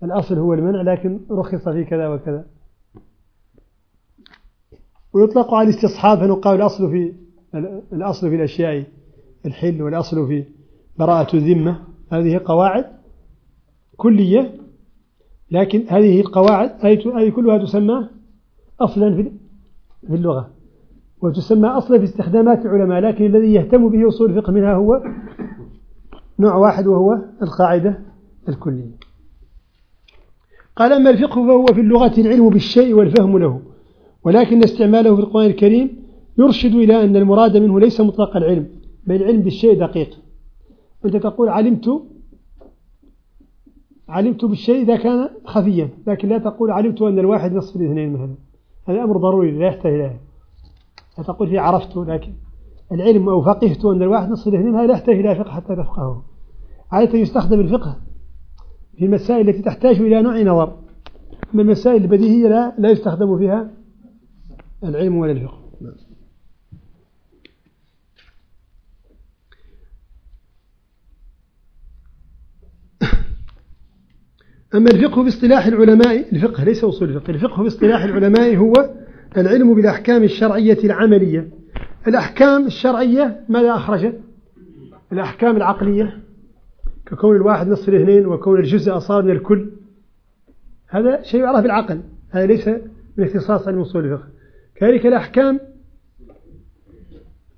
الأصل هو المنع لكن رخص في كذا وكذا. ويطلق على الاستصحاب فنقال الأصل في الأصل في الأشياء الحل والأصل في براءة الذمة. هذه قواعد كلية لكن هذه القواعد هذه كلها تسمى أصلا في اللغة وتسمى أصلا في استخدامات العلماء لكن الذي يهتم به أصول الفقه منها هو نوع واحد وهو القاعدة الكلية. قال أما الفقه فهو في اللغة العلم بالشيء والفهم له. ولكن استعماله في القرآن الكريم يرشد إلى أن المراد منه ليس مطلق العلم بل العلم بالشيء دقيق. أنت تقول علمت علمت بالشيء إذا كان خفيا لكن لا تقول علمت أن الواحد نصف الاثنين مثلا. هذا أمر ضروري لا يحتاج إليه لا تقول في عرفت لكن العلم أو فقهت أن الواحد نصف الاثنين هذا لا يحتاج إلى فقه حتى تفقهه. عادة يستخدم الفقه في المسائل التي تحتاج إلى نوع نظر. أما المسائل البديهية لا, لا يستخدم فيها العلم ولا الفقه. أما الفقه باصطلاح العلماء الفقه ليس أصول الفقه الفقه باصطلاح العلماء هو العلم بالأحكام الشرعية العملية. الأحكام الشرعية ماذا أخرجت؟ الأحكام العقلية ككون الواحد نصف الاثنين وكون الجزء أصار من الكل. هذا شيء يعرف بالعقل هذا ليس من اختصاص علم أصول الفقه. كذلك الأحكام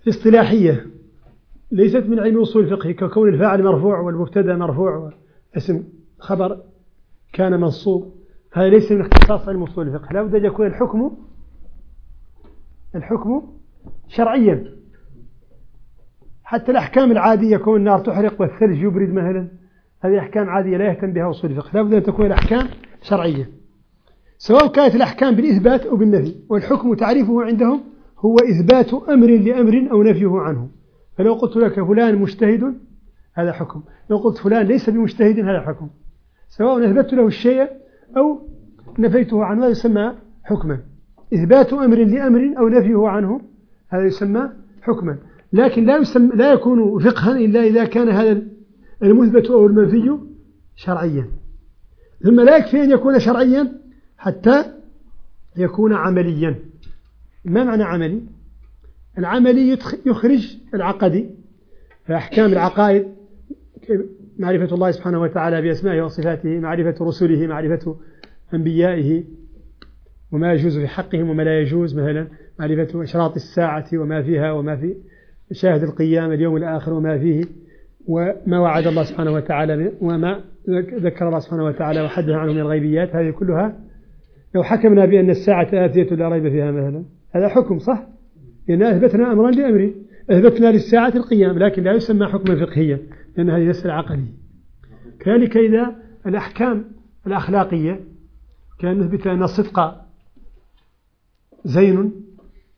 اصطلاحية ليست من علم أصول الفقه ككون الفاعل مرفوع والمبتدأ مرفوع اسم خبر كان منصوب هذا ليس من اختصاص علم أصول الفقه لا بد أن يكون الحكم الحكم شرعيا. حتى الأحكام العادية كون النار تحرق والثلج يبرد مثلا هذه أحكام عادية لا يهتم بها أصول الفقه لا بد أن تكون الأحكام شرعية. سواء كانت الأحكام بالإثبات أو بالنفي والحكم تعريفه عندهم هو إثبات أمر لأمر أو نفيه عنه. فلو قلت لك فلان مجتهد هذا حكم. لو قلت فلان ليس بمجتهد هذا حكم. سواء أثبت له الشيء أو نفيته عنه هذا يسمى حكما. إثبات أمر لأمر أو نفيه عنه هذا يسمى حكما. لكن لا يسمى لا يكون فقها إلا إذا كان هذا المثبت أو المنفي شرعيا. ثم لا يكفي أن يكون شرعيا حتى يكون عمليا. ما معنى عملي؟ العملي يخرج العقدي فأحكام العقائد معرفة الله سبحانه وتعالى بأسمائه وصفاته معرفة رسله معرفة أنبيائه وما يجوز في حقهم وما لا يجوز مثلا معرفة أشراط الساعة وما فيها وما في شاهد القيامة اليوم الآخر وما فيه وما وعد الله سبحانه وتعالى وما ذكر الله سبحانه وتعالى وحدث عنه من الغيبيات. هذه كلها لو حكمنا بأن الساعة آتية لا ريب فيها مثلا هذا. حكم صح؟ لأن أثبتنا أمرا لأمر أثبتنا للساعة القيام لكن لا يسمى حكما فقهيا لأن هذه مسألة عقلية كذلك إذا الأحكام الأخلاقية كأن نثبت أن الصدق زين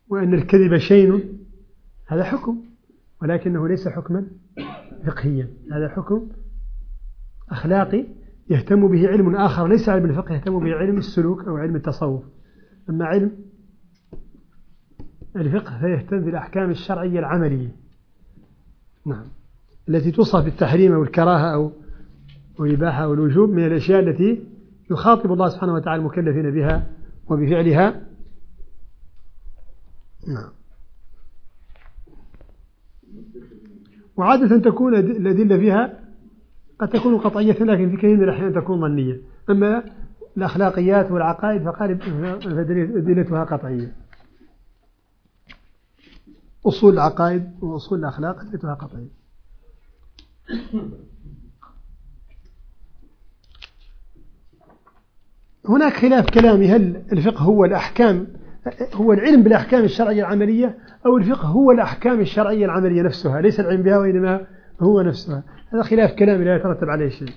وأن الكذب شين هذا حكم ولكنه ليس حكما فقهيا. هذا حكم أخلاقي يهتم به علم آخر ليس علم الفقه يهتم به علم السلوك أو علم التصوف. أما علم الفقه فيهتم بالأحكام الشرعية العملية. نعم. التي توصف بالتحريم أو الكراهة أو الإباحة أو الوجوب من الأشياء التي يخاطب الله سبحانه وتعالى المكلفين بها وبفعلها. نعم. وعادة تكون الأدلة فيها قد تكون قطعية لكن في كثير من الأحيان تكون ظنية. أما الأخلاقيات والعقائد فقالب أدلتها قطعية. أصول العقائد وأصول الأخلاق أدلتها قطعية. هناك خلاف كلامي هل الفقه هو الأحكام هو العلم بالأحكام الشرعية العملية أو الفقه هو الأحكام الشرعية العملية نفسها؟ ليس العلم بها وإنما هو نفسها هذا خلاف كلامي لا يترتب عليه شيء.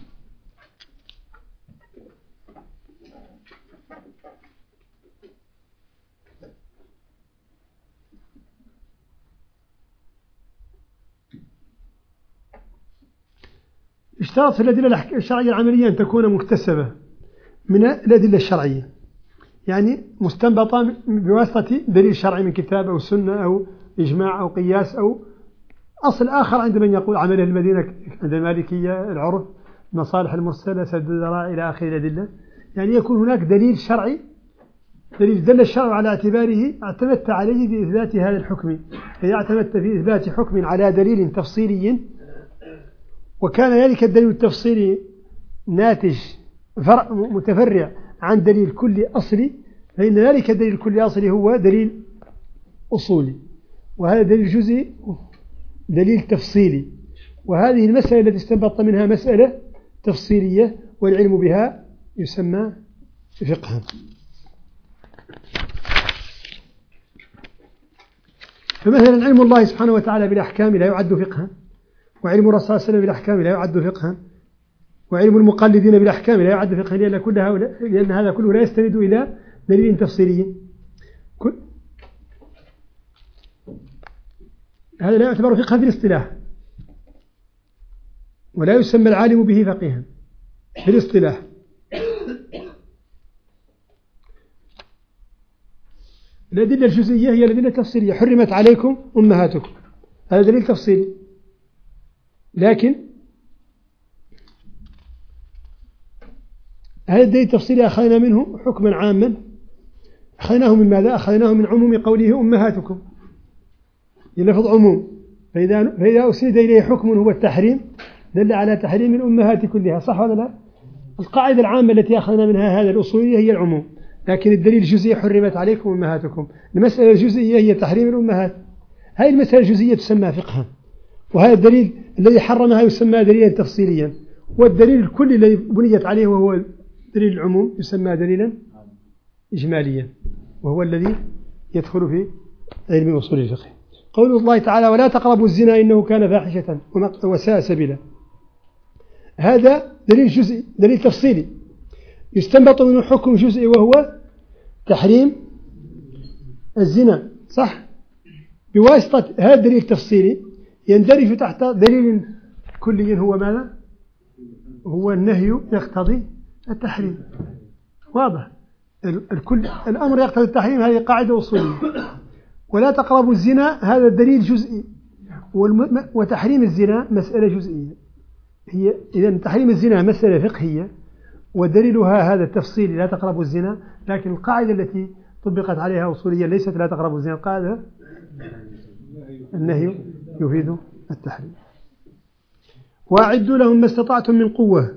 اشترط في الأدلة الشرعية العملية أن تكون مكتسبة من الأدلة الشرعية. يعني مستنبطة بواسطة دليل شرعي من كتاب أو سنة أو إجماع أو قياس أو أصل آخر عند من يقول عمل المدينة عند المالكية العرف مصالح المرسلة سد الذرائع إلى آخر الأدلة. يعني يكون هناك دليل شرعي دليل دل الشرع على اعتباره اعتمدت عليه في إثبات هذا الحكم. إذا اعتمدت في إثبات حكم على دليل تفصيلي وكان ذلك الدليل التفصيلي ناتج فرع متفرع عن دليل كل أصلي فإن ذلك الدليل الكلي أصلي هو دليل أصولي. وهذا دليل جزئي. دليل تفصيلي. وهذه المسألة التي استنبط منها مسألة تفصيلية والعلم بها يسمى فقها فمثلا علم الله سبحانه وتعالى بالأحكام لا يعد فقها وعلم الرسول صلى الله عليه وسلم بالأحكام لا يعد فقها وعلم المقلدين بالأحكام لا يعد فقها لأن كل هؤلاء لأن هذا كله لا يستند إلى دليل تفصيلي كل هذا لا يعتبر فقها في الاصطلاح. ولا يسمى العالم به فقيها. في الاصطلاح الأدلة الجزئية هي الأدلة التفصيلية حرمت عليكم أمهاتكم. هذا دليل تفصيلي لكن هذا الدليل التفصيلي أخذنا منه حكما عاما. أخذناه من ماذا؟ أخذناه من عموم قوله أمهاتكم. لفظ عموم. فإذا, فإذا أسند إليه حكم هو التحريم دل على تحريم الأمهات كلها صح ولا لا؟ القاعدة العامة التي أخذنا منها هذا الأصولية هي العموم. لكن الدليل الجزئي حرمت عليكم أمهاتكم. المسألة الجزئية هي تحريم الأمهات. هذه المسألة الجزئية تسمى فقها وهذا الدليل الذي حرمها يسمى دليلا تفصيليا. والدليل الكلي الذي بنيت عليه وهو دليل العموم يسمى دليلا إجماليا. وهو الذي يدخل في علم أصول الفقه. قول الله تعالى ولا تقربوا الزنا إنه كان فاحشة وساء سبيلا. هذا دليل جزئي دليل تفصيلي. يستنبط منه حكم جزئي وهو تحريم الزنا صح؟ بواسطة هذا الدليل التفصيلي يندرج تحت دليل كلي هو ماذا؟ هو النهي يقتضي التحريم. واضح. الكل الأمر يقتضي التحريم هذه قاعدة أصولية. ولا تقربوا الزنا هذا الدليل جزئي. وتحريم الزنا مسألة جزئية. هي إذا تحريم الزنا مسألة فقهية ودليلها هذا التفصيل لا تقربوا الزنا. لكن القاعدة التي طبقت عليها أصوليا ليست لا تقربوا الزنا. القاعدة النهي يفيد التحريم. وأعدوا لهم ما استطعتم من قوة.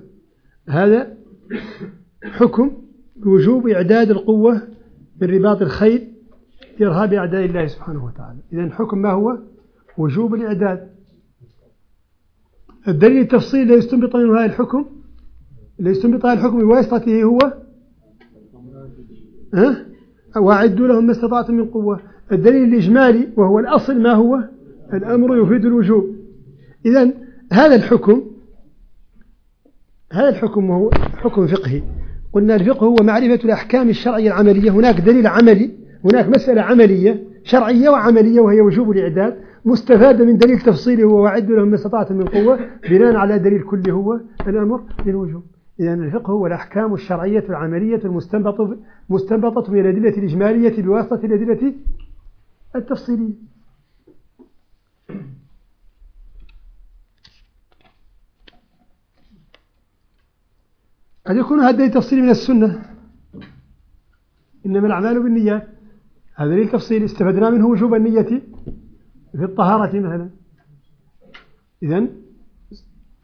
هذا حكم بوجوب إعداد القوة من رباط الخيل إرهاب أعداء الله سبحانه وتعالى. إذا الحكم ما هو؟ وجوب الإعداد. الدليل التفصيل لا يستنبط منه هذا الحكم؟ لا يستنبط هذا الحكم. بواسطته هو؟ ها؟ وأعدوا لهم ما استطعتم من قوة. الدليل الإجمالي وهو الأصل ما هو؟ الأمر يفيد الوجوب. إذا هذا الحكم هذا الحكم هو حكم فقهي. قلنا الفقه هو معرفة الأحكام الشرعية العملية. هناك دليل عملي هناك مسألة عملية شرعية وعملية وهي وجوب الإعداد مستفادة من دليل تفصيلي هو وعد لهم ما استطعتم من قوة بناء على دليل كلي هو الأمر بالوجوب. إذا الفقه هو الأحكام الشرعية العملية المستنبطة مستنبطة من الأدلة الإجمالية بواسطة الأدلة التفصيلية. قد يكون هذا تفصيل من السنة. إنما الأعمال بالنيات. هذا دليل تفصيل استفدنا منه وجوب النية في الطهارة مثلا. إذا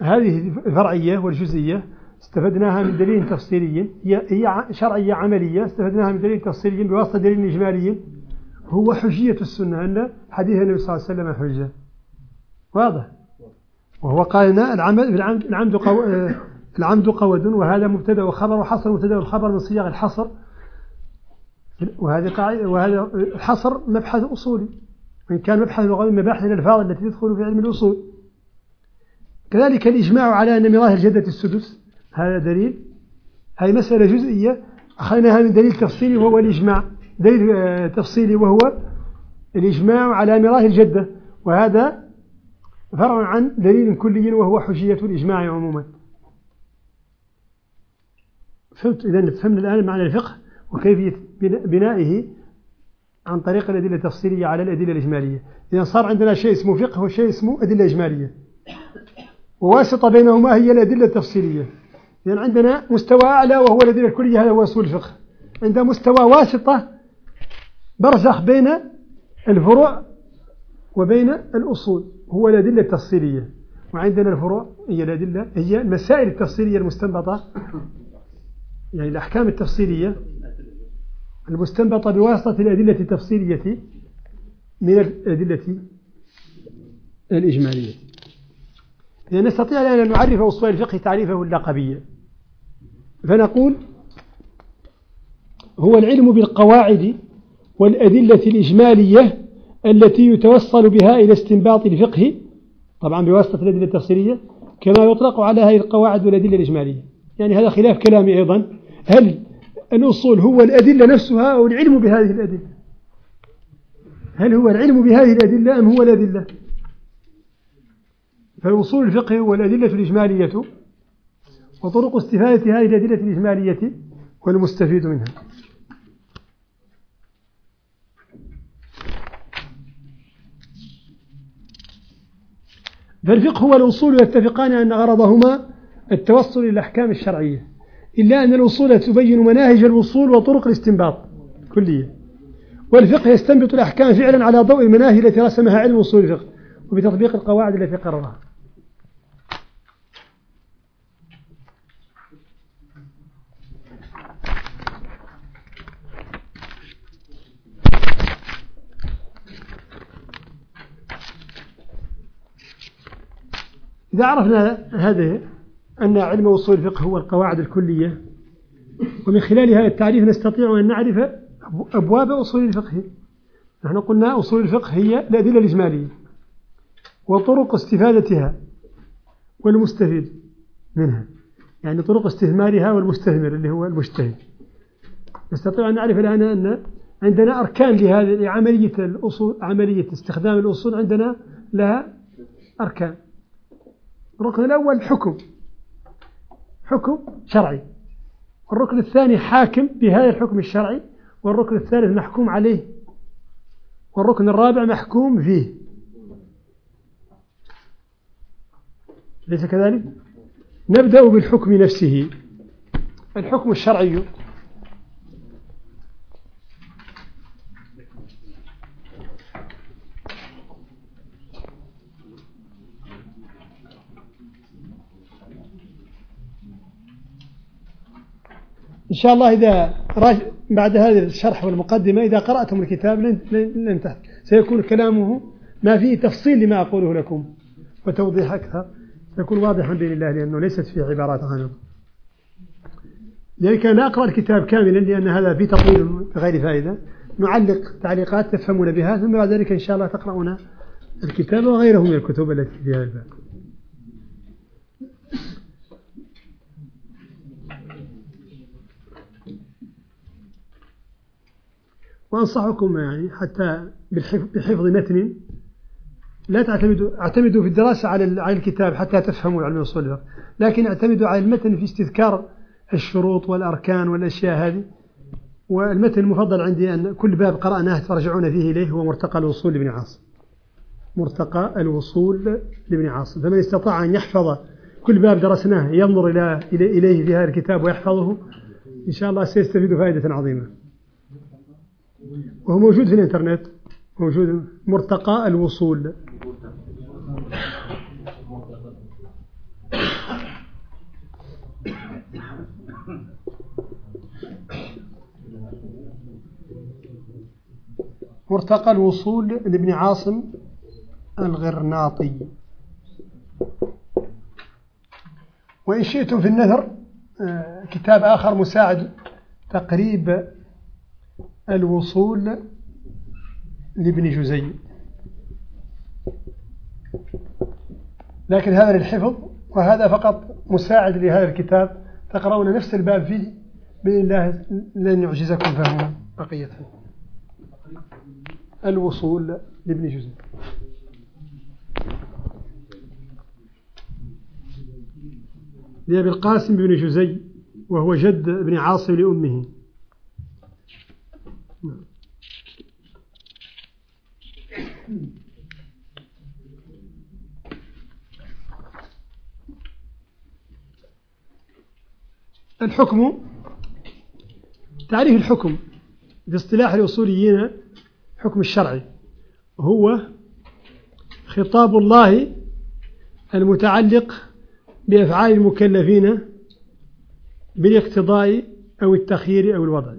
هذه الفرعية والجزئية استفدناها من دليل تفصيلي هي هي شرعية عملية استفدناها من دليل تفصيلي بواسطة دليل إجمالي. هو حجية السنة أن حديث النبي صلى الله عليه وسلم حجة. واضح؟ وهو قال لنا العمد العمد قو... العمد قود وهذا مبتدأ وخبر وحصر مبتدأ والخبر من صيغ الحصر وهذه قاعدة وهذا الحصر مبحث أصولي. وإن كان مبحث لغوي مباحث الألفاظ التي تدخل في علم الأصول. كذلك الإجماع على أن ميراث الجدة السدس هذا دليل. هذه مسألة جزئية. أخذناها من دليل تفصيلي وهو الإجماع. دليل آه، تفصيلي وهو الإجماع على ميراث الجدة وهذا فرع عن دليل كلي وهو حجية الإجماع عموما. فهمت؟ إذا فهمنا الآن معنى الفقه. وكيفية بنائه عن طريق الأدلة التفصيلية على الأدلة الإجمالية. إذا صار عندنا شيء اسمه فقه وشيء اسمه أدلة إجمالية. وواسطة بينهما هي الأدلة التفصيلية. إذا عندنا مستوى أعلى وهو الأدلة الكلية هذا هو أصول الفقه. عند مستوى واسطة برزخ بين الفروع وبين الأصول هو الأدلة التفصيلية. وعندنا الفروع هي الأدلة هي المسائل التفصيلية المستنبطة يعني الأحكام التفصيلية. المستنبطة بواسطة الأدلة التفصيلية من الأدلة الإجمالية. إذا نستطيع أن نعرف أصول الفقه تعريفه اللقبية. فنقول هو العلم بالقواعد والأدلة الإجمالية التي يتوصل بها إلى استنباط الفقه طبعا بواسطة الأدلة التفصيلية كما يطلق على هذه القواعد والأدلة الإجمالية. يعني هذا خلاف كلامي أيضا. هل الأصول هو الأدلة نفسها أو العلم بهذه الأدلة؟ هل هو العلم بهذه الأدلة أم هو الأدلة؟ فالوصول الفقه هو الأدلة الإجمالية وطرق استفادة هذه الأدلة الإجمالية والمستفيد منها. فالفقه والأصول يتفقان أن غرضهما التوصل إلى الأحكام الشرعية. إلا أن الأصول تبين مناهج الوصول وطرق الاستنباط كلية. والفقه يستنبط الأحكام فعلا على ضوء المناهج التي رسمها علم أصول الفقه وبتطبيق القواعد التي قررها. إذا عرفنا هذه أن علم أصول الفقه هو القواعد الكلية. ومن خلال هذا التعريف نستطيع أن نعرف أبواب أصول الفقه. نحن قلنا أصول الفقه هي الأدلة الإجمالية وطرق استفادتها والمستفيد منها. يعني طرق استثمارها والمستثمر اللي هو المجتهد. نستطيع أن نعرف الآن أن عندنا أركان لهذه لعملية الأصول عملية استخدام الأصول عندنا لها أركان. الركن الأول حكم. حكم شرعي. والركن الثاني حاكم بهذا الحكم الشرعي والركن الثالث محكوم عليه. والركن الرابع محكوم فيه. ليس كذلك؟ نبدأ بالحكم نفسه. الحكم الشرعي إن شاء الله إذا بعد هذا الشرح والمقدمة إذا قرأتم الكتاب لن سيكون كلامه ما فيه تفصيل لما أقوله لكم. وتوضيح أكثر. سيكون واضحا بإذن الله لأنه ليست فيه عبارات غامضة لذلك أنا أقرأ الكتاب كاملا لأن هذا فيه تطويل بغير فائدة. نعلق تعليقات تفهمون بها ثم بعد ذلك إن شاء الله تقرؤون الكتاب وغيره من الكتب التي في هذا الباب وأنصحكم يعني حتى بحفظ متن. لا تعتمدوا اعتمدوا في الدراسة على على الكتاب حتى تفهموا علم الأصول الفقه. لكن اعتمدوا على المتن في استذكار الشروط والأركان والأشياء هذه. والمتن المفضل عندي أن كل باب قرأناه ترجعون فيه إليه هو مرتقى الوصول لابن عاصم. مرتقى الوصول لابن عاصم. فمن استطاع أن يحفظ كل باب درسناه ينظر إلى إليه في هذا الكتاب ويحفظه إن شاء الله سيستفيد فائدة عظيمة. وهو موجود في الإنترنت موجود مرتقى الوصول. مرتقى الوصول لابن عاصم الغرناطي. وإن شئتم في النثر آه، كتاب آخر مساعد تقريب الوصول لابن جزي. لكن هذا للحفظ وهذا فقط مساعد لهذا الكتاب. تقرؤون نفس الباب فيه بإذن الله لن يعجزكم فهم بقيته الوصول لابن جزي. لأبي القاسم بن جزي وهو جد ابن عاصم لأمه. الحكم تعريف الحكم باصطلاح الأصوليين حكم الشرعي هو خطاب الله المتعلق بأفعال المكلفين بالاقتضاء أو التخيير أو الوضع.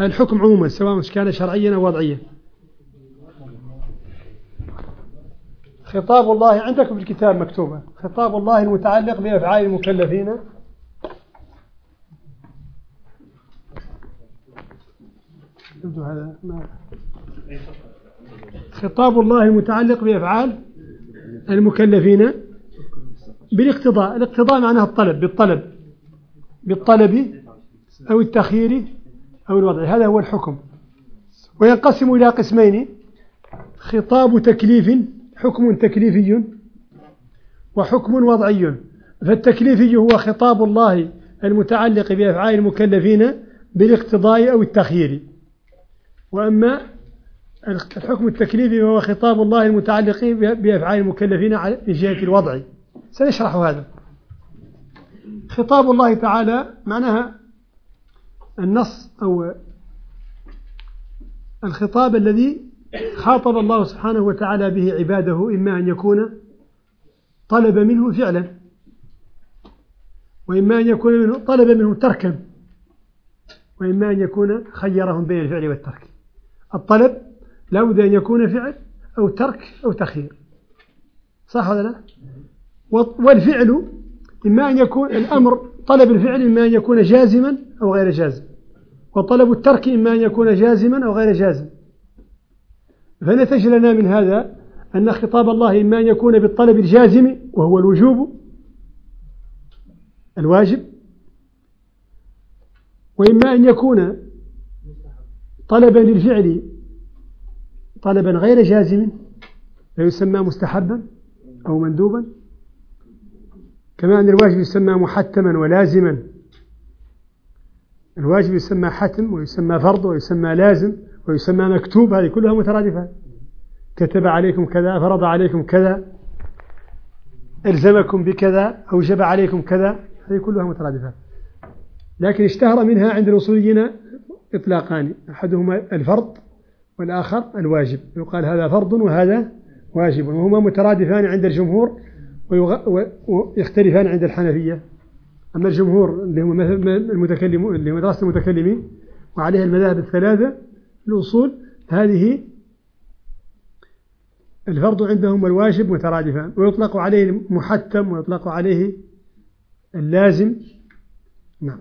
الحكم عموما سواء كان شرعيا أو وضعيا. خطاب الله عندكم في الكتاب مكتوبة. خطاب الله المتعلق بأفعال المكلفين. يبدو هذا ما خطاب الله المتعلق بأفعال المكلفين. بالاقتضاء الاقتضاء معناه الطلب بالطلب بالطلب أو التخيير أو الوضع. هذا هو الحكم. وينقسم إلى قسمين خطاب تكليف حكم تكليفي. وحكم وضعي. فالتكليفي هو خطاب الله المتعلق بأفعال المكلفين بالاقتضاء أو التخيير. وأما الحكم التكليفي وهو خطاب الله المتعلق بأفعال المكلفين في جهة الوضع. سنشرح هذا. خطاب الله تعالى معناها النص أو الخطاب الذي خاطب الله سبحانه وتعالى به عباده إما أن يكون طلب منه فعلا وإما أن يكون منه طلب منه تركا وإما أن يكون خيرهم بين الفعل والترك. الطلب لا بد أن يكون فعل أو ترك أو تخيير. صح ولا لا؟ والفعل إما أن يكون الأمر طلب الفعل إما أن يكون جازما أو غير جازم. وطلب الترك إما أن يكون جازما أو غير جازم. فنتج لنا من هذا أن خطاب الله إما أن يكون بالطلب الجازم وهو الوجوب الواجب وإما أن يكون طلبا للفعل طلبا غير جازم فيسمى مستحبا أو مندوبا كما أن الواجب يسمى محتما ولازما. الواجب يسمى حتم ويسمى فرض ويسمى لازم. ويسمى مكتوب هذه كلها مترادفات كتب عليكم كذا فرض عليكم كذا إلزمكم بكذا أوجب عليكم كذا هذه كلها مترادفات لكن اشتهر منها عند الأصوليين إطلاقان أحدهما الفرض والآخر الواجب. يقال هذا فرض وهذا واجب وهما مترادفان عند الجمهور ويختلفان عند الحنفية. أما الجمهور اللي هم المتكلمون اللي هم دراسة المتكلمين وعليها المذاهب الثلاثة الأصول هذه الفرض عندهم والواجب مترادفان ويطلق عليه المحتم ويطلق عليه اللازم. نعم.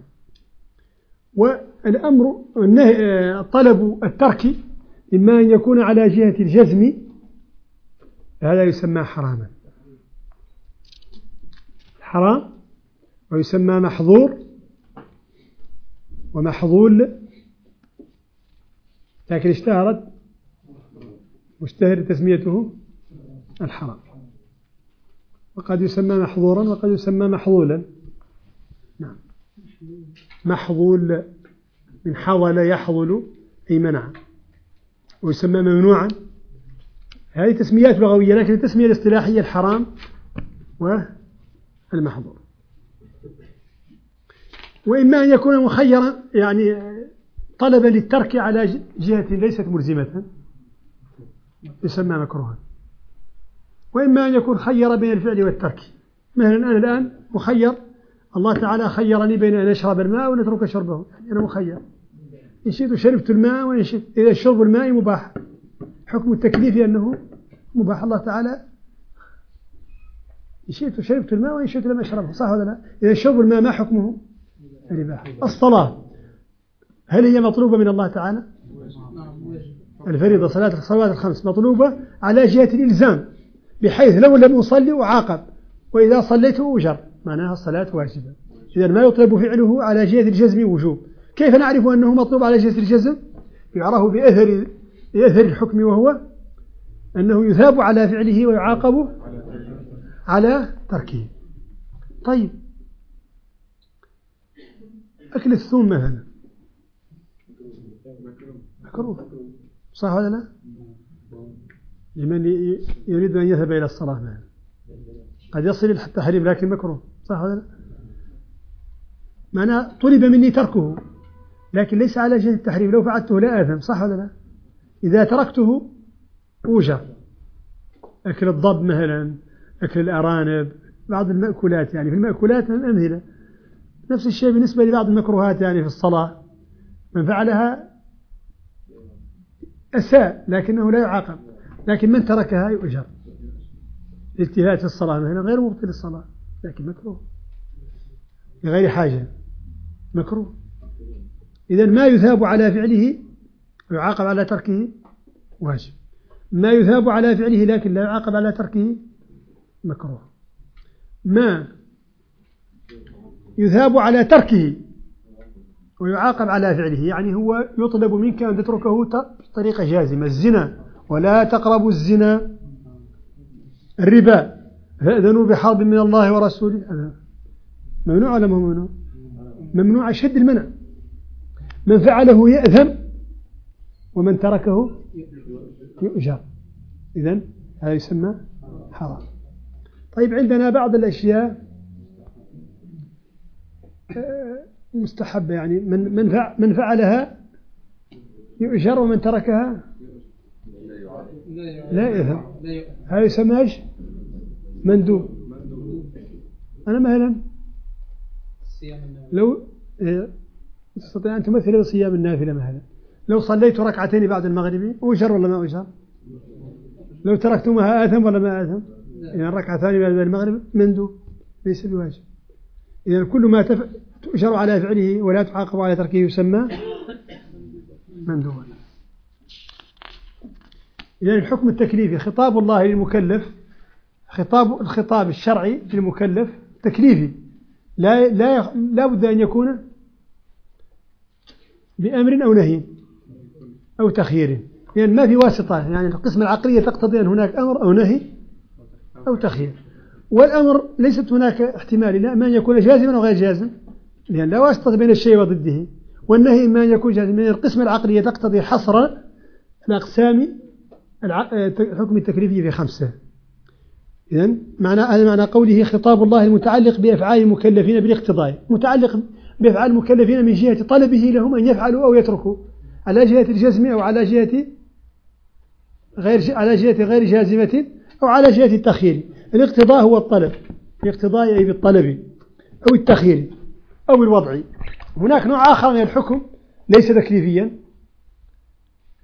والأمر طلب الترك إما أن يكون على جهة الجزم هذا يسمى حراما. حرام ويسمى محظور ومحظول لكن اشتهرت مشتهر تسميته الحرام. وقد يسمى محظورا وقد يسمى محظولا. نعم. محظول من حظل يحظل أي منع. ويسمى ممنوعا. هذه تسميات لغوية لكن التسمية الاصطلاحية الحرام والمحظور. وإما أن يكون مخيرا يعني طلبا للترك على جهة ليست ملزمة. يسمى مكروها. وإما أن يكون خير بين الفعل والترك. مثلا أنا الآن مخير. الله تعالى خيرني بين أن أشرب الماء ونترك شربه. يعني أنا مخير. إن شئت شربت الماء وإن شئت إذا شرب الماء مباح. حكم التكليف أنه مباح. الله تعالى إن شئت شربت الماء وإن شئت لم أشربه. صح ولا لا؟ إذا شرب الماء ما حكمه؟ الإباحة الصلاة. هل هي مطلوبة من الله تعالى؟ الفريضة صلاة الصلوات الخمس مطلوبة على جهة الإلزام بحيث لو لم أصلي أعاقب وإذا صليت أجر معناها الصلاة واجبة. إذا ما يطلب فعله على جهة الجزم وجوب. كيف نعرف أنه مطلوب على جهة الجزم؟ يعرف بأثر بأثر الحكم وهو أنه يثاب على فعله ويعاقب على تركه. طيب. أكل الثوم مثلا. مكروه صح ولا لا؟ لمن يريد أن يذهب إلى الصلاة مثلا قد يصل إلى التحريم لكن مكروه. صح ولا لا؟ معناه طلب مني تركه لكن ليس على جهة التحريم. لو فعلته لا آثم صح ولا لا؟ إذا تركته أوجر. أكل الضب مثلا أكل الأرانب بعض المأكولات يعني. في المأكولات من الأمثلة نفس الشيء بالنسبة لبعض المكروهات يعني في الصلاة. من فعلها أساء لكنه لا يعاقب. لكن من تركها يؤجر. الالتفات في الصلاة. مثلا غير مبطل الصلاة لكن مكروه. لغير حاجة. مكروه. إذا ما يثاب على فعله ويعاقب على تركه واجب. ما يثاب على فعله لكن لا يعاقب على تركه مكروه. ما يثاب على تركه ويعاقب على فعله. يعني هو يطلب منك أن تتركه بطريقة جازمة. الزنا. ولا تقربوا الزنا. الربا. فأذنوا بحرب من الله ورسوله. هذا ممنوع ولا ممنوع؟ ممنوع أشد المنع. من فعله يأثم ومن تركه يؤجر. إذن هذا يسمى حرام. طيب عندنا بعض الأشياء. مستحبة يعني من من من فعلها يؤجر ومن تركها لا يأثم هذا يسمى إيش؟ مندوب أنا مثلا لو إيه، تستطيع أن تمثل بصيام النافلة مثلا لو صليت ركعتين بعد المغرب أجر ولا ما أجر؟ لو تركتمها آثم ولا ما آثم؟ إذا الركعة الثانية بعد المغرب مندوب ليس بواجب إذا كل ما تف... تؤجر على فعله ولا تعاقب على تركه يسمى مندوبا. إذا الحكم التكليفي خطاب الله للمكلف خطاب الخطاب الشرعي للمكلف تكليفي. لا لا لا بد أن يكون بأمر أو نهي أو تخيير. لأن يعني ما في واسطة يعني القسمة العقلية تقتضي أن هناك أمر أو نهي أو تخيير. والأمر ليست هناك احتمال لا إما أن يكون جازما أو غير جازم. لأن لا واسطة بين الشيء وضده والنهي إما أن يكون لأن القسمة العقلية تقتضي حصر الأقسام الحكم التكليفي في خمسة إذا معنى هذا معنى قوله خطاب الله المتعلق بأفعال المكلفين بالاقتضاء. متعلق بأفعال المكلفين من جهة طلبه لهم أن يفعلوا أو يتركوا. على جهة الجزم أو على جهة غير على جهة غير جازمة أو على جهة التخيير. الاقتضاء هو الطلب. الاقتضاء أي بالطلب أو التخيير. أو الوضع هناك نوع آخر من الحكم ليس تكليفيا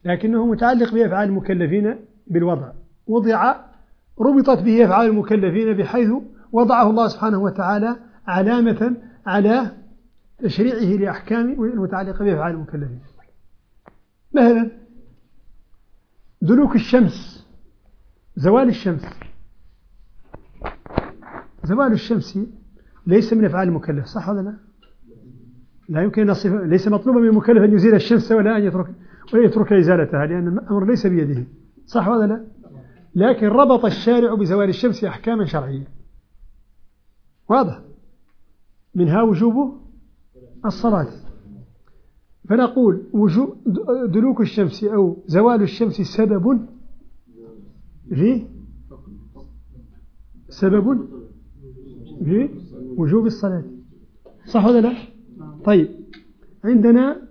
لكنه متعلق بأفعال المكلفين بالوضع. وضع ربطت به أفعال المكلفين بحيث وضعه الله سبحانه وتعالى علامة على تشريعه لأحكام المتعلقة بأفعال المكلفين. مثلا دلوك الشمس زوال الشمس. زوال الشمس ليس من أفعال المكلف صح ولا لا؟ لا يمكن أن نصف ليس مطلوبا من المكلف أن يزيل الشمس ولا أن يترك ولا يترك إزالتها لأن الأمر ليس بيده. صح ولا لا؟ لكن ربط الشارع بزوال الشمس أحكاما شرعية. واضح؟ منها وجوب الصلاة. فنقول وجوب دلوك الشمس أو زوال الشمس سبب في سبب في وجوب الصلاة. صح ولا لا؟ طيب. عندنا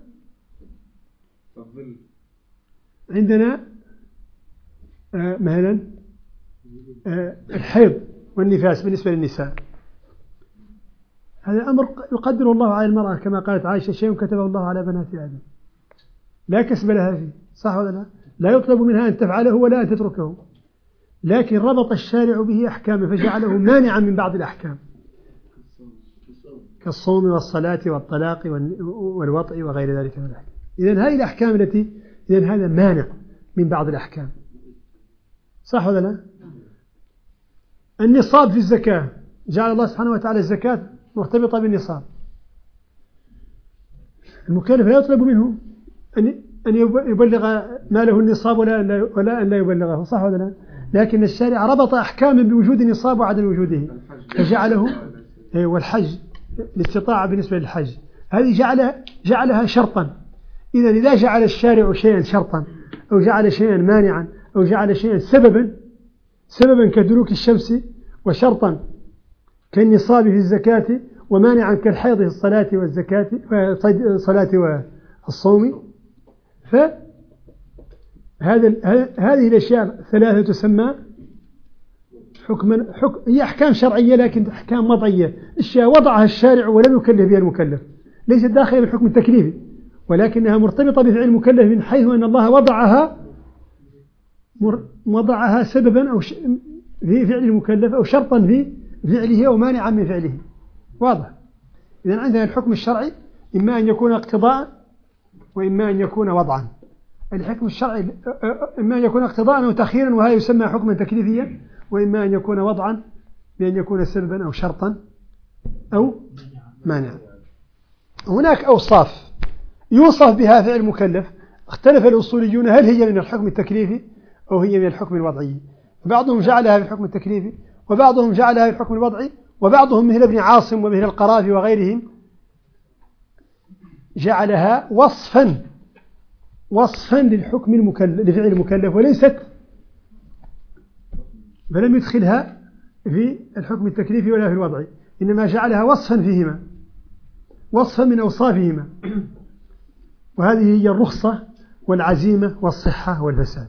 عندنا آه مثلا آه الحيض والنفاس بالنسبة للنساء. هذا أمر يقدر الله على المرأة كما قالت عائشة شيء كتبه الله على بنات آدم. لا كسب لها فيه صح ولا لا؟ لا يطلب منها أن تفعله ولا أن تتركه. لكن ربط الشارع به أحكامه فجعله مانعا من بعض الأحكام. كالصوم والصلاة والطلاق والوطء وغير ذلك من الأحكام. إذن هذه الأحكام التي إذن هذا مانع من بعض الأحكام. صح ولا لا؟ النصاب في الزكاة. جعل الله سبحانه وتعالى الزكاة مرتبطة بالنصاب. المكلف لا يطلب منه أن أن يبلغ ما له النصاب ولا ولا أن لا يبلغه. صح ولا لا؟ لكن الشارع ربط أحكاما بوجود النصاب وعدم وجوده. فجعله إيه، والحج. الاستطاعة بالنسبة للحج. هذه جعل جعلها شرطا. إذا إذا جعل الشارع شيئا شرطا أو جعل شيئا مانعا أو جعل شيئا سببا سببا كدلوك الشمس وشرطا كالنصاب في الزكاة ومانعا كالحيض في الصلاة والزكاة الصلاة والصوم ف هذا هذه الأشياء الثلاثة تسمى حكما حكم هي أحكام شرعية لكن أحكام وضعية أشياء وضعها الشارع ولم يكلف بها المكلف. ليست داخل الحكم التكليفي ولكنها مرتبطة بفعل المكلف من حيث أن الله وضعها وضعها سببا أو في فعل المكلف أو شرطا في فعله أو مانعا من فعله. واضح؟ إذا عندنا الحكم الشرعي إما أن يكون اقتضاء وإما أن يكون وضعا. الحكم الشرعي إما أن يكون اقتضاء أو تأخيرا وهذا يسمى حكما تكليفيا. وإما أن يكون وضعا بأن يكون سببا أو شرطا أو مانعا. هناك أوصاف يوصف بها فعل المكلف اختلف الأصوليون هل هي من الحكم التكليفي أو هي من الحكم الوضعي. بعضهم جعلها في الحكم التكليفي وبعضهم جعلها في الحكم الوضعي وبعضهم مثل ابن عاصم ومثل القرافي وغيرهم جعلها وصفا وصفا للحكم المكلف لفعل المكلف وليست فلم يدخلها في الحكم التكليفي ولا في الوضعي إنما جعلها وصفا فيهما وصفا من أوصافهما. وهذه هي الرخصة والعزيمة والصحة والفساد.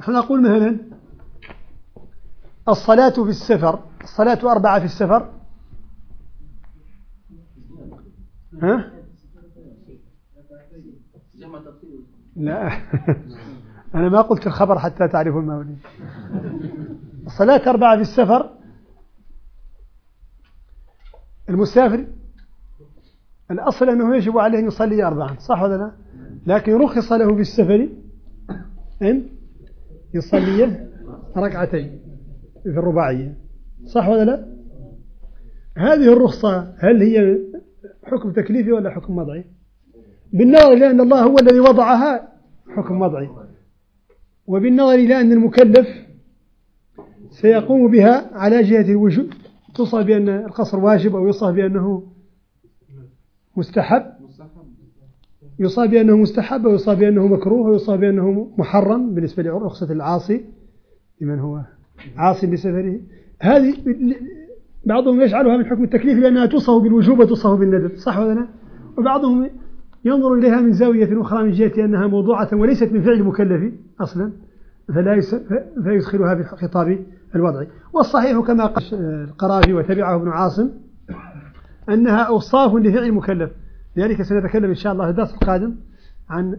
نحن نقول مثلا الصلاة في السفر الصلاة أربعة في السفر. ها؟ لا. أنا ما قلت الخبر حتى تعرفوا المولي. الصلاة أربعة في السفر. المسافر الأصل أنه يجب عليه أن يصلي أربعا صح ولا لا؟ لكن رخص له في السفر أن يصلي ركعتين في الرباعية صح ولا لا؟ هذه الرخصة هل هي حكم تكليفي ولا حكم وضعي؟ بالنظر إلى أن الله هو الذي وضعها حكم وضعي. وبالنظر إلى أن المكلف سيقوم بها على جهة الوجود توصى بأن القصر واجب أو يوصى بأنه مستحب يصاب بأنه مستحب ويصاب بأنه مكروه ويصاب بأنه محرم بالنسبة لرخصة العاصي لمن هو عاصي لسفره هذه بعضهم يجعلها من حكم التكليف لأنها توصف بالوجوب وتوصف بالندب صح ولا لا؟ وبعضهم ينظر إليها من زاوية أخرى من جهة أنها موضوعة وليست من فعل المكلف أصلا فلا فيدخلها في الخطاب الوضعي. والصحيح كما قال القرافي وتبعه ابن عاصم أنها أوصاف لفعل المكلف. لذلك سنتكلم إن شاء الله في الدرس القادم عن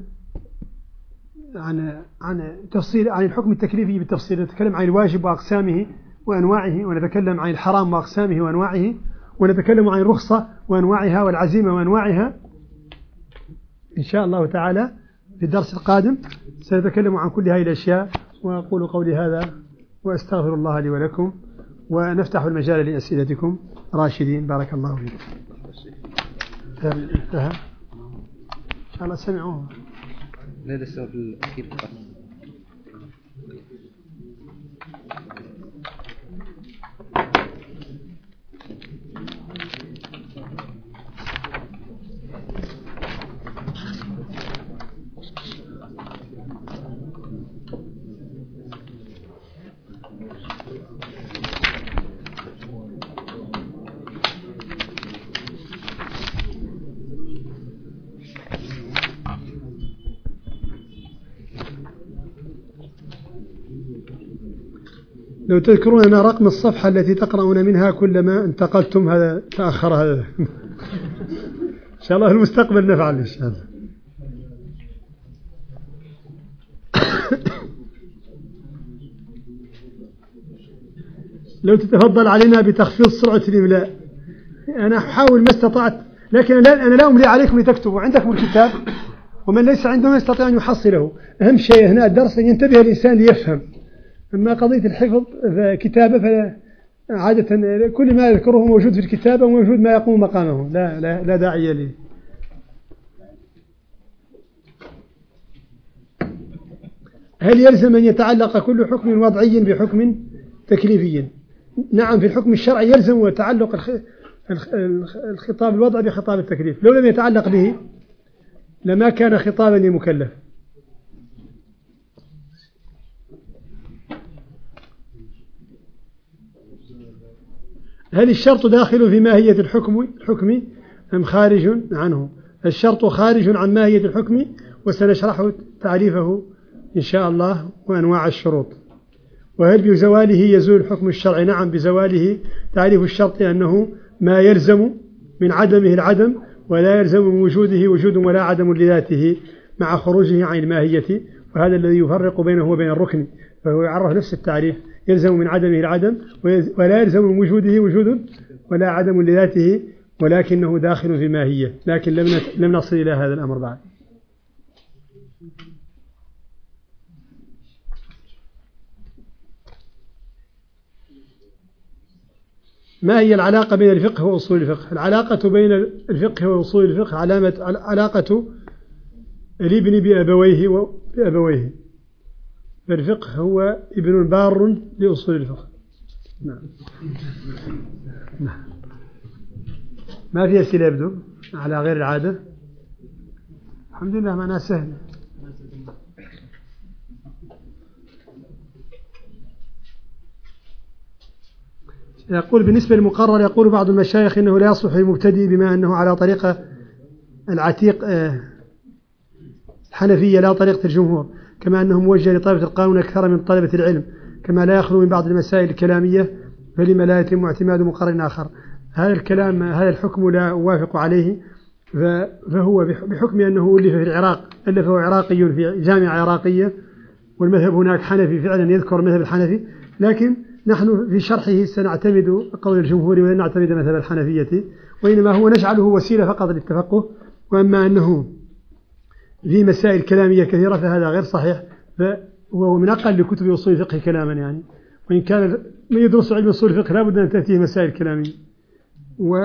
عن عن تفصيل عن الحكم التكليفي بالتفصيل. نتكلم عن الواجب وأقسامه وأنواعه ونتكلم عن الحرام وأقسامه وأنواعه ونتكلم عن الرخصة وأنواعها والعزيمة وأنواعها. إن شاء الله تعالى في الدرس القادم سنتكلم عن كل هذه الأشياء وأقول قولي هذا وأستغفر الله لي ولكم ونفتح المجال لأسئلتكم. راشدين بارك الله فيكم انتهى. إن شاء الله سمعوه. لا لسه في الأخير. لو تذكرون أن رقم الصفحة التي تقرؤون منها كلما انتقلتم هذا تأخر هذا. إن شاء الله في المستقبل نفعل إن شاء الله. لو تتفضل علينا بتخفيض سرعة الإملاء. أنا أحاول ما استطعت لكن أنا لا أملي عليكم لتكتبوا. عندكم الكتاب ومن ليس عنده ما يستطيع أن يحصله. أهم شيء هنا الدرس أن ينتبه الإنسان ليفهم. أما قضية الحفظ كتابة عادة كل ما يذكره موجود في الكتابة وموجود ما يقوم مقامه. لا, لا, لا داعي له هل يلزم أن يتعلق كل حكم وضعي بحكم تكليفي؟ نعم في الحكم الشرعي يلزم تعلق الخطاب الوضعي بخطاب التكليف. لو لم يتعلق به لما كان خطابا لمكلف. هل الشرط داخل في ماهية الحكم الحكم أم خارج عنه؟ الشرط خارج عن ماهية الحكم وسنشرح تعريفه إن شاء الله وأنواع الشروط. وهل بزواله يزول الحكم الشرعي نعم بزواله. تعريف الشرط أنه ما يلزم من عدمه العدم ولا يلزم من وجوده وجود ولا عدم لذاته مع خروجه عن الماهية وهذا الذي يفرق بينه وبين الركن فهو يعرف نفس التعريف. يلزم من عدمه العدم ولا يلزم من وجوده وجود ولا عدم لذاته ولكنه داخل في ماهية لكن لم لم نصل إلى هذا الأمر بعد. ما هي العلاقة بين الفقه وأصول الفقه؟ العلاقة بين الفقه وأصول الفقه علامة علاقة الابن بأبويه وبأبويه فالفقه هو ابن بار لأصول الفقه. نعم. نعم. ما في أسئلة يبدو على غير العادة؟ الحمد لله معناها سهل. يقول بالنسبة للمقرر يقول بعض المشايخ إنه لا يصلح للمبتدئ بما أنه على طريقة العتيق آه، الحنفية لا طريقة الجمهور. كما أنه موجه لطلبة القانون أكثر من طلبة العلم كما لا يخلو من بعض المسائل الكلامية فلما لا يتم اعتماد مقرر آخر. هذا الكلام هذا الحكم لا أوافق عليه فهو بحكم أنه ألف في العراق ألفه عراقي في جامعة عراقية والمذهب هناك حنفي فعلا يذكر المذهب الحنفي. لكن نحن في شرحه سنعتمد قول الجمهور ولن نعتمد مثل الحنفية وإنما هو نجعله وسيلة فقط للتفقه. وأما أنه في مسائل كلامية كثيرة فهذا غير صحيح. وهو من أقل كتب أصول الفقه كلاما يعني. وإن كان من يدرس علم أصول الفقه لابد أن تأتيه مسائل كلامية. و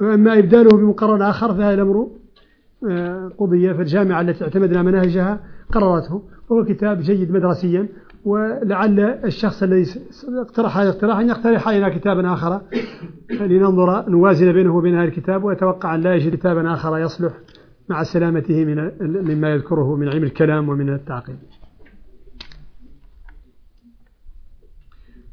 وأما إبداله بمقرر آخر فهذا الأمر آه، قضية فالجامعة التي اعتمدنا مناهجها قررته. وهو كتاب جيد مدرسيا. ولعل الشخص الذي اقترح هذا الاقتراح أن يقترح علينا كتابا آخر. لننظر نوازن بينه وبين هذا الكتاب. وأتوقع أن لا يجد كتابا آخر يصلح. مع سلامته من مما يذكره من علم الكلام ومن التعقيد.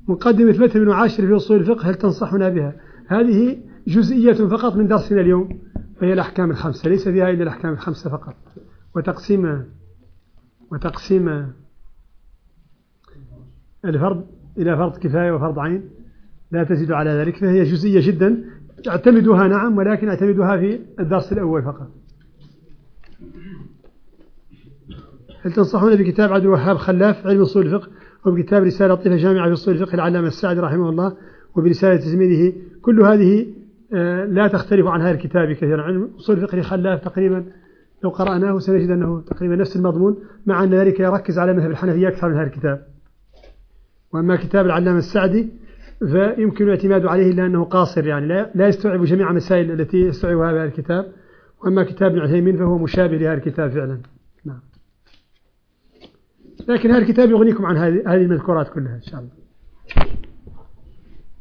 مقدمة مثل بن عاشر في أصول الفقه هل تنصحنا بها؟ هذه جزئية فقط من درسنا اليوم وهي الأحكام الخمسة ليس فيها إلا الأحكام الخمسة فقط. وتقسيم وتقسيم الفرض إلى فرض كفاية وفرض عين لا تزيد على ذلك فهي جزئية جدا. اعتمدها نعم ولكن اعتمدها في الدرس الأول فقط. هل تنصحون بكتاب عبد الوهاب خلاف علم أصول الفقه وبكتاب رسالة لطيفة جامعة في اصول الفقه العلامة السعدي رحمه الله وبرسالة تزميله كل هذه آه، لا تختلف عن هذا الكتاب كثيرا. علم أصول الفقه خلاف تقريبا لو قرأناه سنجد أنه تقريبا نفس المضمون مع أن ذلك يركز على مذهب الحنفية أكثر من هذا الكتاب. وأما كتاب العلامة السعدي فيمكن الاعتماد عليه إلا أنه قاصر يعني لا يستوعب جميع المسائل التي يستوعبها هذا الكتاب. وأما كتاب ابن عثيمين فهو مشابه لهذا الكتاب فعلا. لكن هذا الكتاب يغنيكم عن هذه هذه المذكورات كلها إن شاء الله.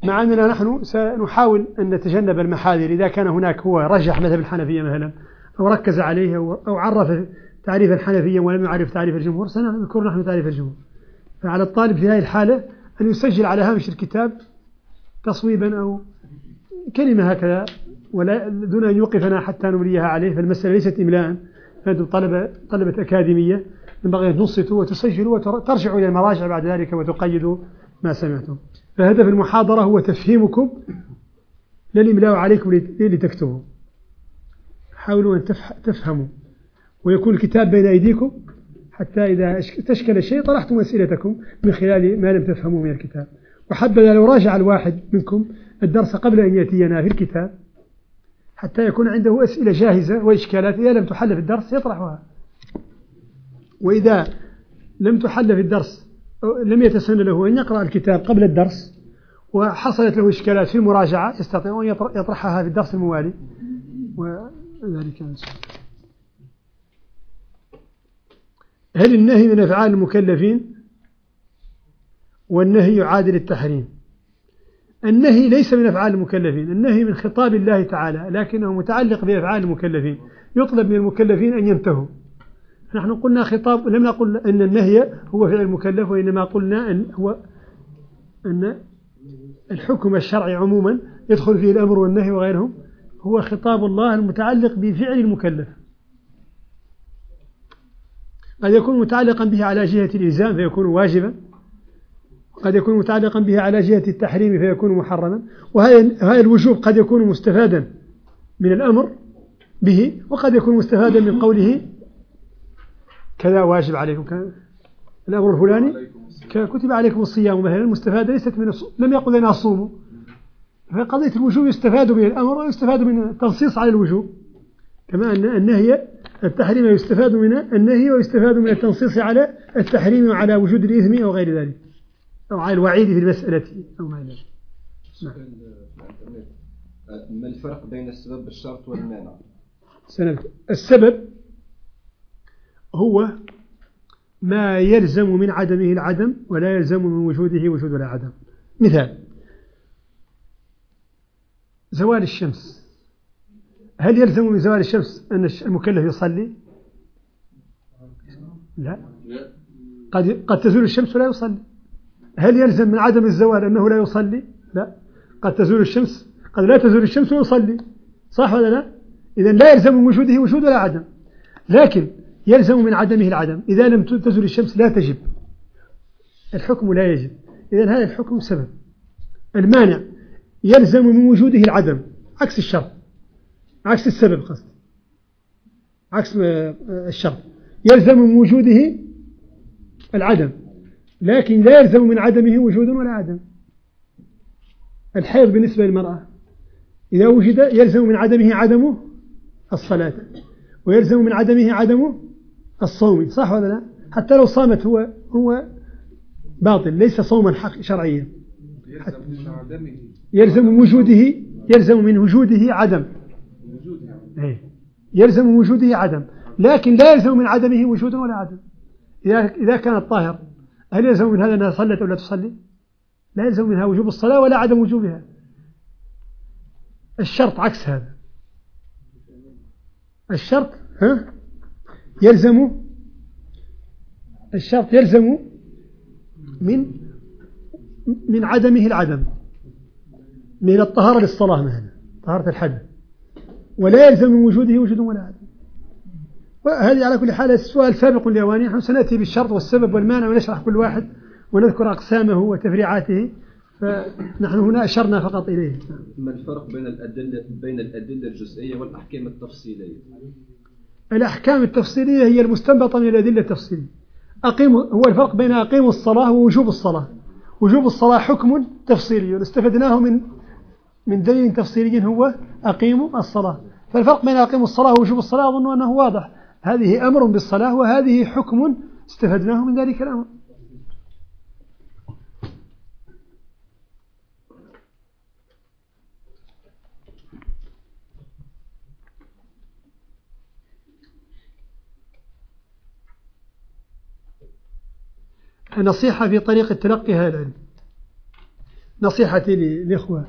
مع أننا نحن سنحاول أن نتجنب المحاذير. إذا كان هناك هو رجح مذهب الحنفية مثلا أو ركز عليه أو عرف تعريف الحنفية ولم يعرف تعريف الجمهور سنذكر نحن تعريف الجمهور. فعلى الطالب في هذه الحالة أن يسجل على هامش الكتاب تصويبا أو كلمة هكذا ولا دون أن يوقفنا حتى نمليها عليه. فالمسألة ليست إملاء. فأنتم طلبة, طلبة أكاديمية. ينبغي أن تنصتوا وتسجلوا وترجعوا إلى المراجع بعد ذلك وتقيدوا ما سمعتم. فهدف المحاضرة هو تفهيمكم لا الإملاء عليكم لتكتبوا. حاولوا أن تفهموا. ويكون الكتاب بين أيديكم حتى إذا تشكل شيء طرحتم أسئلتكم من خلال ما لم تفهموا من الكتاب. وحبذا لو راجع الواحد منكم الدرس قبل أن يأتينا في الكتاب حتى يكون عنده أسئلة جاهزة وإشكالات إذا لم تحل في الدرس يطرحها. وإذا لم تحل في الدرس لم يتسن له أن يقرأ الكتاب قبل الدرس وحصلت له إشكالات في المراجعة يستطيع أن يطرحها في الدرس الموالي. وذلك هل النهي من أفعال المكلفين؟ والنهي يعادل التحريم. النهي ليس من أفعال المكلفين النهي من خطاب الله تعالى لكنه متعلق بأفعال المكلفين. يطلب من المكلفين أن ينتهوا. نحن قلنا خطاب لم نقل أن النهي هو فعل المكلف وإنما قلنا أن هو أن الحكم الشرعي عموما يدخل فيه الأمر والنهي وغيرهم هو خطاب الله المتعلق بفعل المكلف. قد يكون متعلقا به على جهة الإلزام فيكون واجبا قد يكون متعلقا به على جهة التحريم فيكون محرما وهذا الوجوب قد يكون مستفادا من الأمر به وقد يكون مستفادا من قوله كذا واجب عليكم. الأمر الفلاني كتب عليكم الصيام مثلا مستفادة ليست من لم يقل لنا صوموا فقضية الوجوب يستفاد من الأمر ويستفاد من التنصيص على الوجوب. كما أن النهي التحريم يستفاد من النهي ويستفاد من التنصيص على التحريم وعلى وجود الإثم أو غير ذلك. أو على الوعيد في المسألة أو ما ذلك. نعم. ما الفرق بين السبب الشرط والمانع؟ السبب هو ما يلزم من عدمه العدم ولا يلزم من وجوده وجود العدم. مثال زوال الشمس. هل يلزم من زوال الشمس أن المكلف يصلي؟ لا. قد قد تزول الشمس ولا يصلي. هل يلزم من عدم الزوال أنه لا يصلي؟ لا. قد تزول الشمس قد لا تزول الشمس ويصلي. صح ولا لا؟ إذا لا يلزم من وجوده وجود ولا عدم لكن يلزم من عدمه العدم. إذا لم تزل الشمس لا تجب. الحكم لا يجب. إذا هذا الحكم سبب. المانع يلزم من وجوده العدم. عكس الشرط. عكس السبب قصد. عكس الشرط. يلزم من وجوده العدم. لكن لا يلزم من عدمه وجود ولا عدم. الحيض بالنسبة للمرأة. إذا وجد يلزم من عدمه عدم الصلاة. ويلزم من عدمه عدم الصوم صح ولا لا؟ حتى لو صامت هو هو باطل ليس صوما حق شرعيا. يلزم من وجوده يلزم من وجوده عدم. إيه. يلزم من وجوده عدم. لكن لا يلزم من عدمه وجود ولا عدم. إذا كان الطاهر هل يلزم من هذا أنها صلت أو لا تصلي؟ لا يلزم منها وجوب الصلاة ولا عدم وجوبها. الشرط عكس هذا. الشرط ها؟ يلزم الشرط يلزم من من عدمه العدم. من الطهارة للصلاة مثلا طهارة الحدث ولا يلزم من وجوده وجود ولا عدم. وهذه على كل حال السؤال سابق لأواني نحن سنأتي بالشرط والسبب والمانع ونشرح كل واحد ونذكر أقسامه وتفريعاته. فنحن هنا أشرنا فقط إليه. ما الفرق بين الأدلة بين الأدلة الجزئية والأحكام التفصيلية؟ الأحكام التفصيلية هي المستنبطة من الأدلة التفصيلية. أقيم هو الفرق بين أقيم الصلاة ووجوب الصلاة. وجوب الصلاة حكم تفصيلي استفدناه من من دليل تفصيلي هو أقيموا الصلاة. فالفرق بين أقيموا الصلاة ووجوب الصلاة أظن أنه واضح. هذه أمر بالصلاة وهذه حكم استفدناه من ذلك الأمر. نصيحة في طريقة تلقي هذا. العلم نصيحتي للإخوة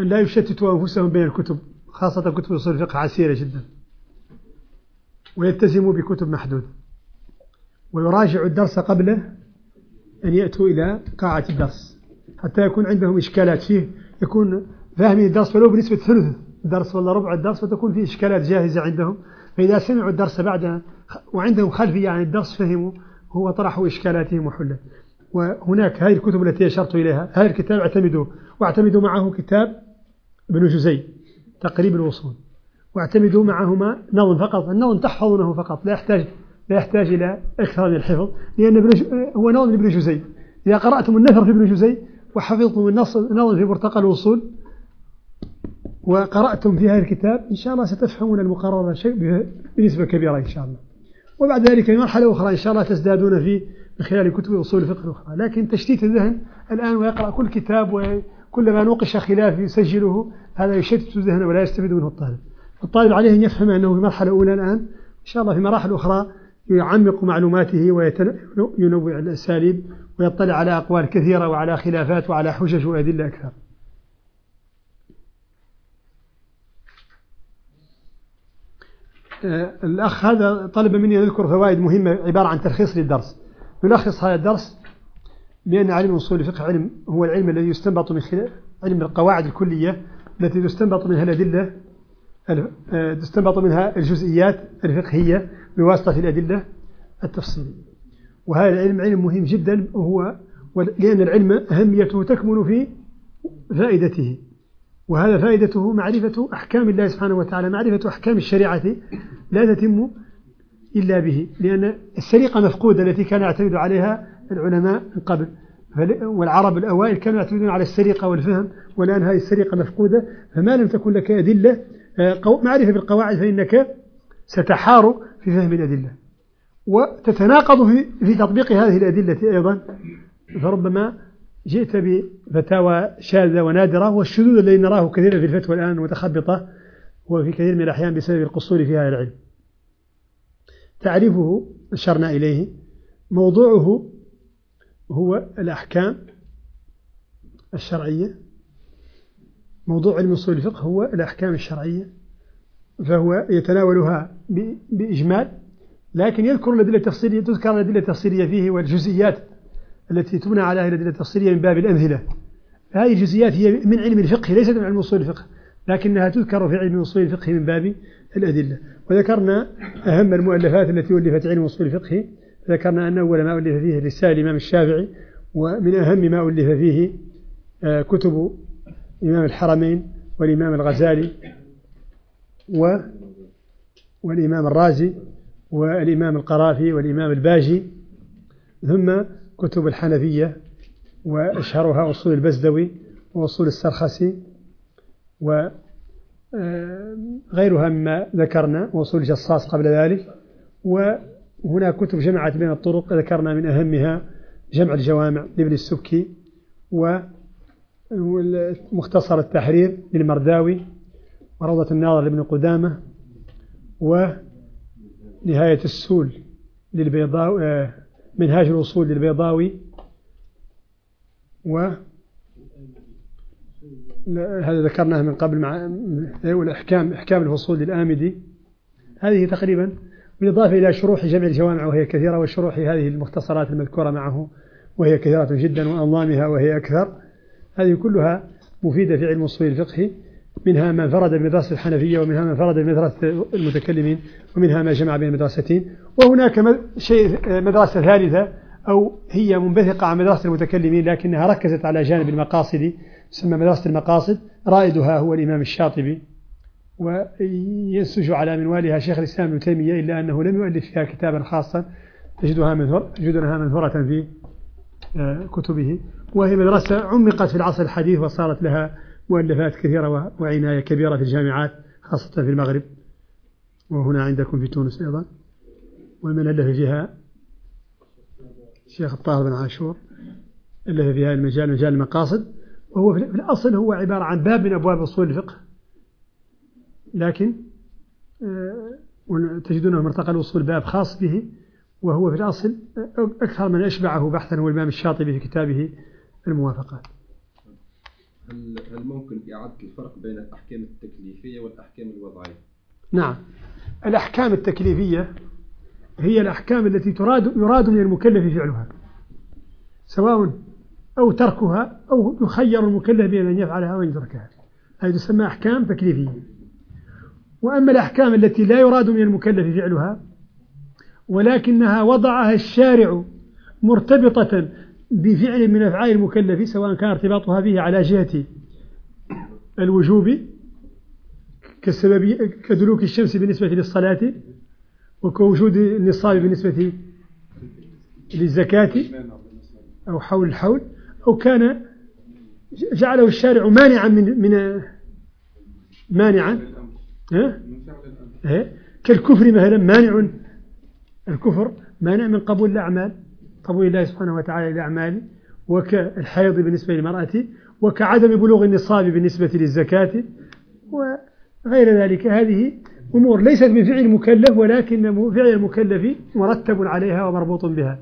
أن لا يشتتوا أنفسهم بين الكتب خاصة كتب أصول الفقه عسيرة جدا. ويلتزموا بكتب محدودة. ويراجعوا الدرس قبل أن يأتوا إلى قاعة الدرس. حتى يكون عندهم إشكالات فيه يكون فاهمين الدرس ولو بنسبة ثلث الدرس ولا ربع الدرس وتكون فيه إشكالات جاهزة عندهم. فإذا سمعوا الدرس بعد وعندهم خلفية عن الدرس فهموا هو طرحوا إشكالاتهم وحله وهناك هذه الكتب التي أشرت إليها هذا الكتاب اعتمدوه واعتمدوا معه كتاب ابن جزي تقريب الوصول. واعتمدوا معهما نظم فقط النظم تحفظونه فقط لا يحتاج لا يحتاج إلى أكثر من الحفظ لأن ابن هو نظم ابن جزي. إذا قرأتم النثر في ابن جزي وحفظتم النص نظم في مرتقى الوصول وقرأتم في هذا الكتاب إن شاء الله ستفهمون المقرر بنسبة كبيرة إن شاء الله. وبعد ذلك مرحلة أخرى إن شاء الله تزدادون في من خلال كتب أصول الفقه الأخرى. لكن تشتيت الذهن الآن ويقرأ كل كتاب وكلما نوقش خلاف يسجله هذا يشتت الذهن ولا يستفيد منه الطالب. الطالب عليه أن يفهم أنه في مرحلة أولى الآن إن شاء الله في مراحل أخرى يعمق معلوماته وينوع الأساليب ويطلع على أقوال كثيرة وعلى خلافات وعلى حجج وأدلة أكثر آه، الأخ هذا طلب مني أن أذكر فوائد مهمة عبارة عن تلخيص للدرس. نلخص هذا الدرس بأن علم أصول الفقه علم هو العلم الذي يستنبط من خلال علم القواعد الكلية التي تستنبط منها الأدلة آه، تستنبط منها الجزئيات الفقهية بواسطة الأدلة التفصيلية. وهذا العلم علم مهم جدا وهو لأن العلم أهميته تكمن في فائدته. وهذا فائدته معرفة أحكام الله سبحانه وتعالى معرفة أحكام الشريعة لا تتم إلا به لأن السرقة مفقودة التي كان يعتمد عليها العلماء من قبل. والعرب الأوائل كانوا يعتمدون على السرقة والفهم والآن هذه السرقة مفقودة فما لم تكن لك أدلة آه، معرفة بالقواعد فإنك ستحار في فهم الأدلة. وتتناقض في, في تطبيق هذه الأدلة أيضا فربما جئت بفتاوى شاذة ونادرة والشذوذ الذي نراه كثيرا في الفتوى الآن متخبطة هو في كثير من الأحيان بسبب القصور في هذا العلم. تعريفه أشرنا إليه. موضوعه هو الأحكام الشرعية. موضوع علم أصول الفقه هو الأحكام الشرعية فهو يتناولها بإجمال لكن يذكر الأدلة التفصيلية تذكر الأدلة التفصيلية فيه والجزئيات التي تبنى على الأدلة التفصيلية من باب الأمثلة. هذه الجزئيات هي من علم الفقه ليست من علم أصول الفقه لكنها تذكر في علم أصول الفقه من باب الأدلة. وذكرنا أهم المؤلفات التي ألفت علم أصول الفقه. ذكرنا أن أول ما ألف فيه رسالة الإمام الشافعي ومن أهم ما ألف فيه آه، كتب إمام الحرمين والإمام الغزالي و والإمام الرازي والإمام القرافي والإمام الباجي. ثم كتب الحنفية وأشهرها أصول البزدوي وأصول السرخسي وغيرها مما ذكرنا وأصول الجصاص قبل ذلك. وهناك كتب جمعت بين الطرق ذكرنا من أهمها جمع الجوامع لابن السبكي ومختصر التحرير للمرداوي وروضة الناظر لابن قدامة ونهاية السول للبيضاوي آه، منهاج الوصول للبيضاوي و هذا ذكرناه من قبل مع الأحكام إحكام الفصول للآمدي. هذه تقريبا بالإضافة إلى شروح جمع الجوامع وهي كثيرة وشروح هذه المختصرات المذكورة معه وهي كثيرة جدا وأنظامها وهي أكثر. هذه كلها مفيدة في علم أصول الفقه. منها ما انفرد بمدرسة الحنفية ومنها ما انفرد بمدرسة المتكلمين ومنها ما جمع بين المدرستين. وهناك شيء مدرسة ثالثة أو هي منبثقة عن مدرسة المتكلمين لكنها ركزت على جانب المقاصد تسمى مدرسة المقاصد. رائدها هو الإمام الشاطبي وينسج على منوالها شيخ الإسلام ابن تيمية إلا أنه لم يؤلف فيها كتابا خاصا. تجدها تجدونها منثورة في آه، كتبه. وهي مدرسة عمقت في العصر الحديث وصارت لها مؤلفات كثيرة وعناية كبيرة في الجامعات خاصة في المغرب. وهنا عندكم في تونس أيضا. ومن ألف فيها الشيخ الطاهر بن عاشور ألف في هذا المجال مجال المقاصد. وهو في الأصل هو عبارة عن باب من أبواب أصول الفقه. لكن آه، تجدونه مرتقى الوصول باب خاص به. وهو في الأصل أكثر من أشبعه بحثا هو الإمام الشاطبي في كتابه الموافقات. هل ممكن إعادة الفرق بين الأحكام التكليفية والأحكام الوضعية؟ نعم. الأحكام التكليفية هي الأحكام التي تراد يراد من المكلف فعلها سواء أو تركها أو يخير المكلف بين أن يفعلها أو أن يتركها هذه تسمى أحكام تكليفية. وأما الأحكام التي لا يراد من المكلف فعلها ولكنها وضعها الشارع مرتبطة بفعل من أفعال المكلف سواء كان ارتباطها به على جهة الوجوب كالسبب كدلوك الشمس بالنسبة للصلاة وكوجود النصاب بالنسبة للزكاة أو حول الحول أو كان جعله الشارع مانعا من من مانعا. كالكفر مثلا مانع الكفر مانع من قبول الأعمال. قبول الله سبحانه وتعالى للأعمال وكالحيض بالنسبة للمرأة وكعدم بلوغ النصاب بالنسبة للزكاة وغير ذلك. هذه أمور ليست من فعل المكلف ولكن فعل المكلف مرتب عليها ومربوط بها.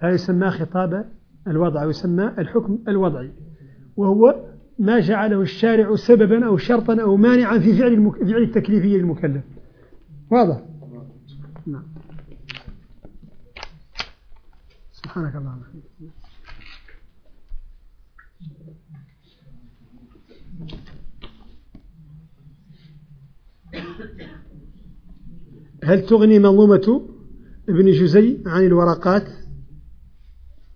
هذا يسمى خطاب الوضع ويسمى الحكم الوضعي. وهو ما جعله الشارع سببا أو شرطا أو مانعا في. فعل التكليفي للمكلف. واضح نعم سبحانك اللهم. هل تغني منظومة ابن جزي عن الورقات؟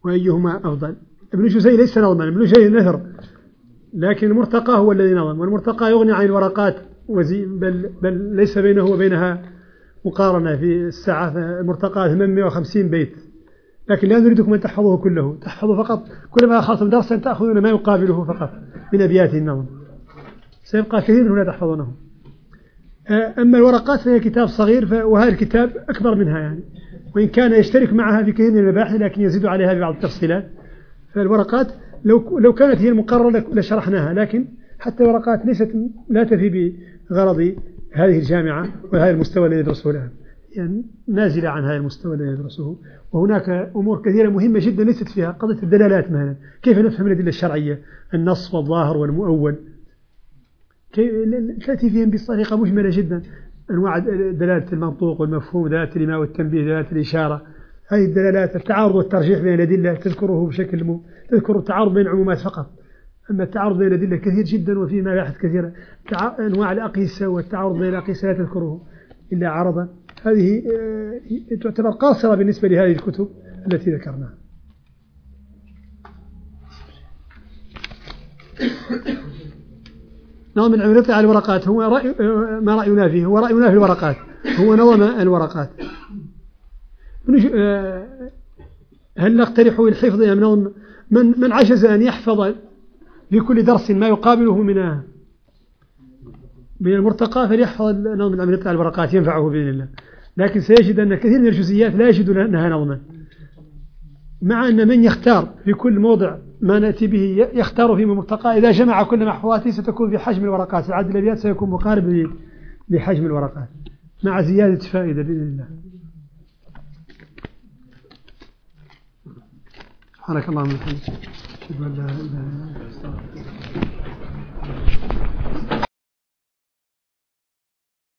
وأيهما أفضل؟ ابن جزي ليس نظما ابن جزي نثر لكن المرتقى هو الذي نظم والمرتقى يغني عن الورقات بل, بل ليس بينه وبينها مقارنة. في الساعة المرتقى 850 بيت. لكن لا نريدكم أن تحفظوه كله. تحفظوا فقط. كلما أخذتم درسا تأخذون ما يقابله فقط من أبيات النظم سيبقى كثير هنا تحفظونه. آه، أما الورقات فهي كتاب صغير وهذا الكتاب أكبر منها يعني. وإن كان يشترك معها في كثير من المباحث لكن يزيد عليها ببعض التفصيلات. فالورقات لو لو كانت هي المقررة لشرحناها لكن حتى الورقات ليست لا تفي بغرض هذه الجامعة وهذا المستوى الذي يدرسه الآن يعني نازلة عن هذا المستوى الذي يدرسه. وهناك أمور كثيرة مهمة جدا ليست فيها قضية الدلالات مثلا. كيف نفهم الأدلة الشرعية؟ النص والظاهر والمؤول. تأتي فيهم بطريقة مجملة جدا. أنواع دلالة المنطوق والمفهوم دلالة الإيماء والتنبيه دلالة الإشارة. هذه الدلالات التعارض والترجيح بين الأدلة تذكره بشكل مو تذكر التعارض بين العمومات فقط. أما التعارض بين الأدلة كثير جدا وفي مباحث كثيرة أنواع الأقيسة والتعارض بين الأقيسة لا تذكره إلا عرضا. هذه آه، تعتبر قاصرة بالنسبة لهذه الكتب التي ذكرناها. نظم يطلع على الورقات. هو رأي ما رأينا فيه هو رأينا في الورقات. هو نظم الورقات. آه، هل نقترح الحفظ أم نظم من, من عجز أن يحفظ في كل درس ما يقابله من من المرتقى فليحفظ نظم العملية على الورقات ينفعه بإذن الله. لكن سيجد أن كثير من الجزئيات لا يجد لها نظما مع أن من يختار في كل موضع ما نأتي به يختار في مرتقى إذا جمع كل محفوظاته ستكون في حجم الورقات. عدد الأبيات سيكون مقارب لحجم الورقات. مع زيادة فائدة بإذن الله. سبحانك اللهم وبحمدك. أشهد أن لا إله إلا أنت.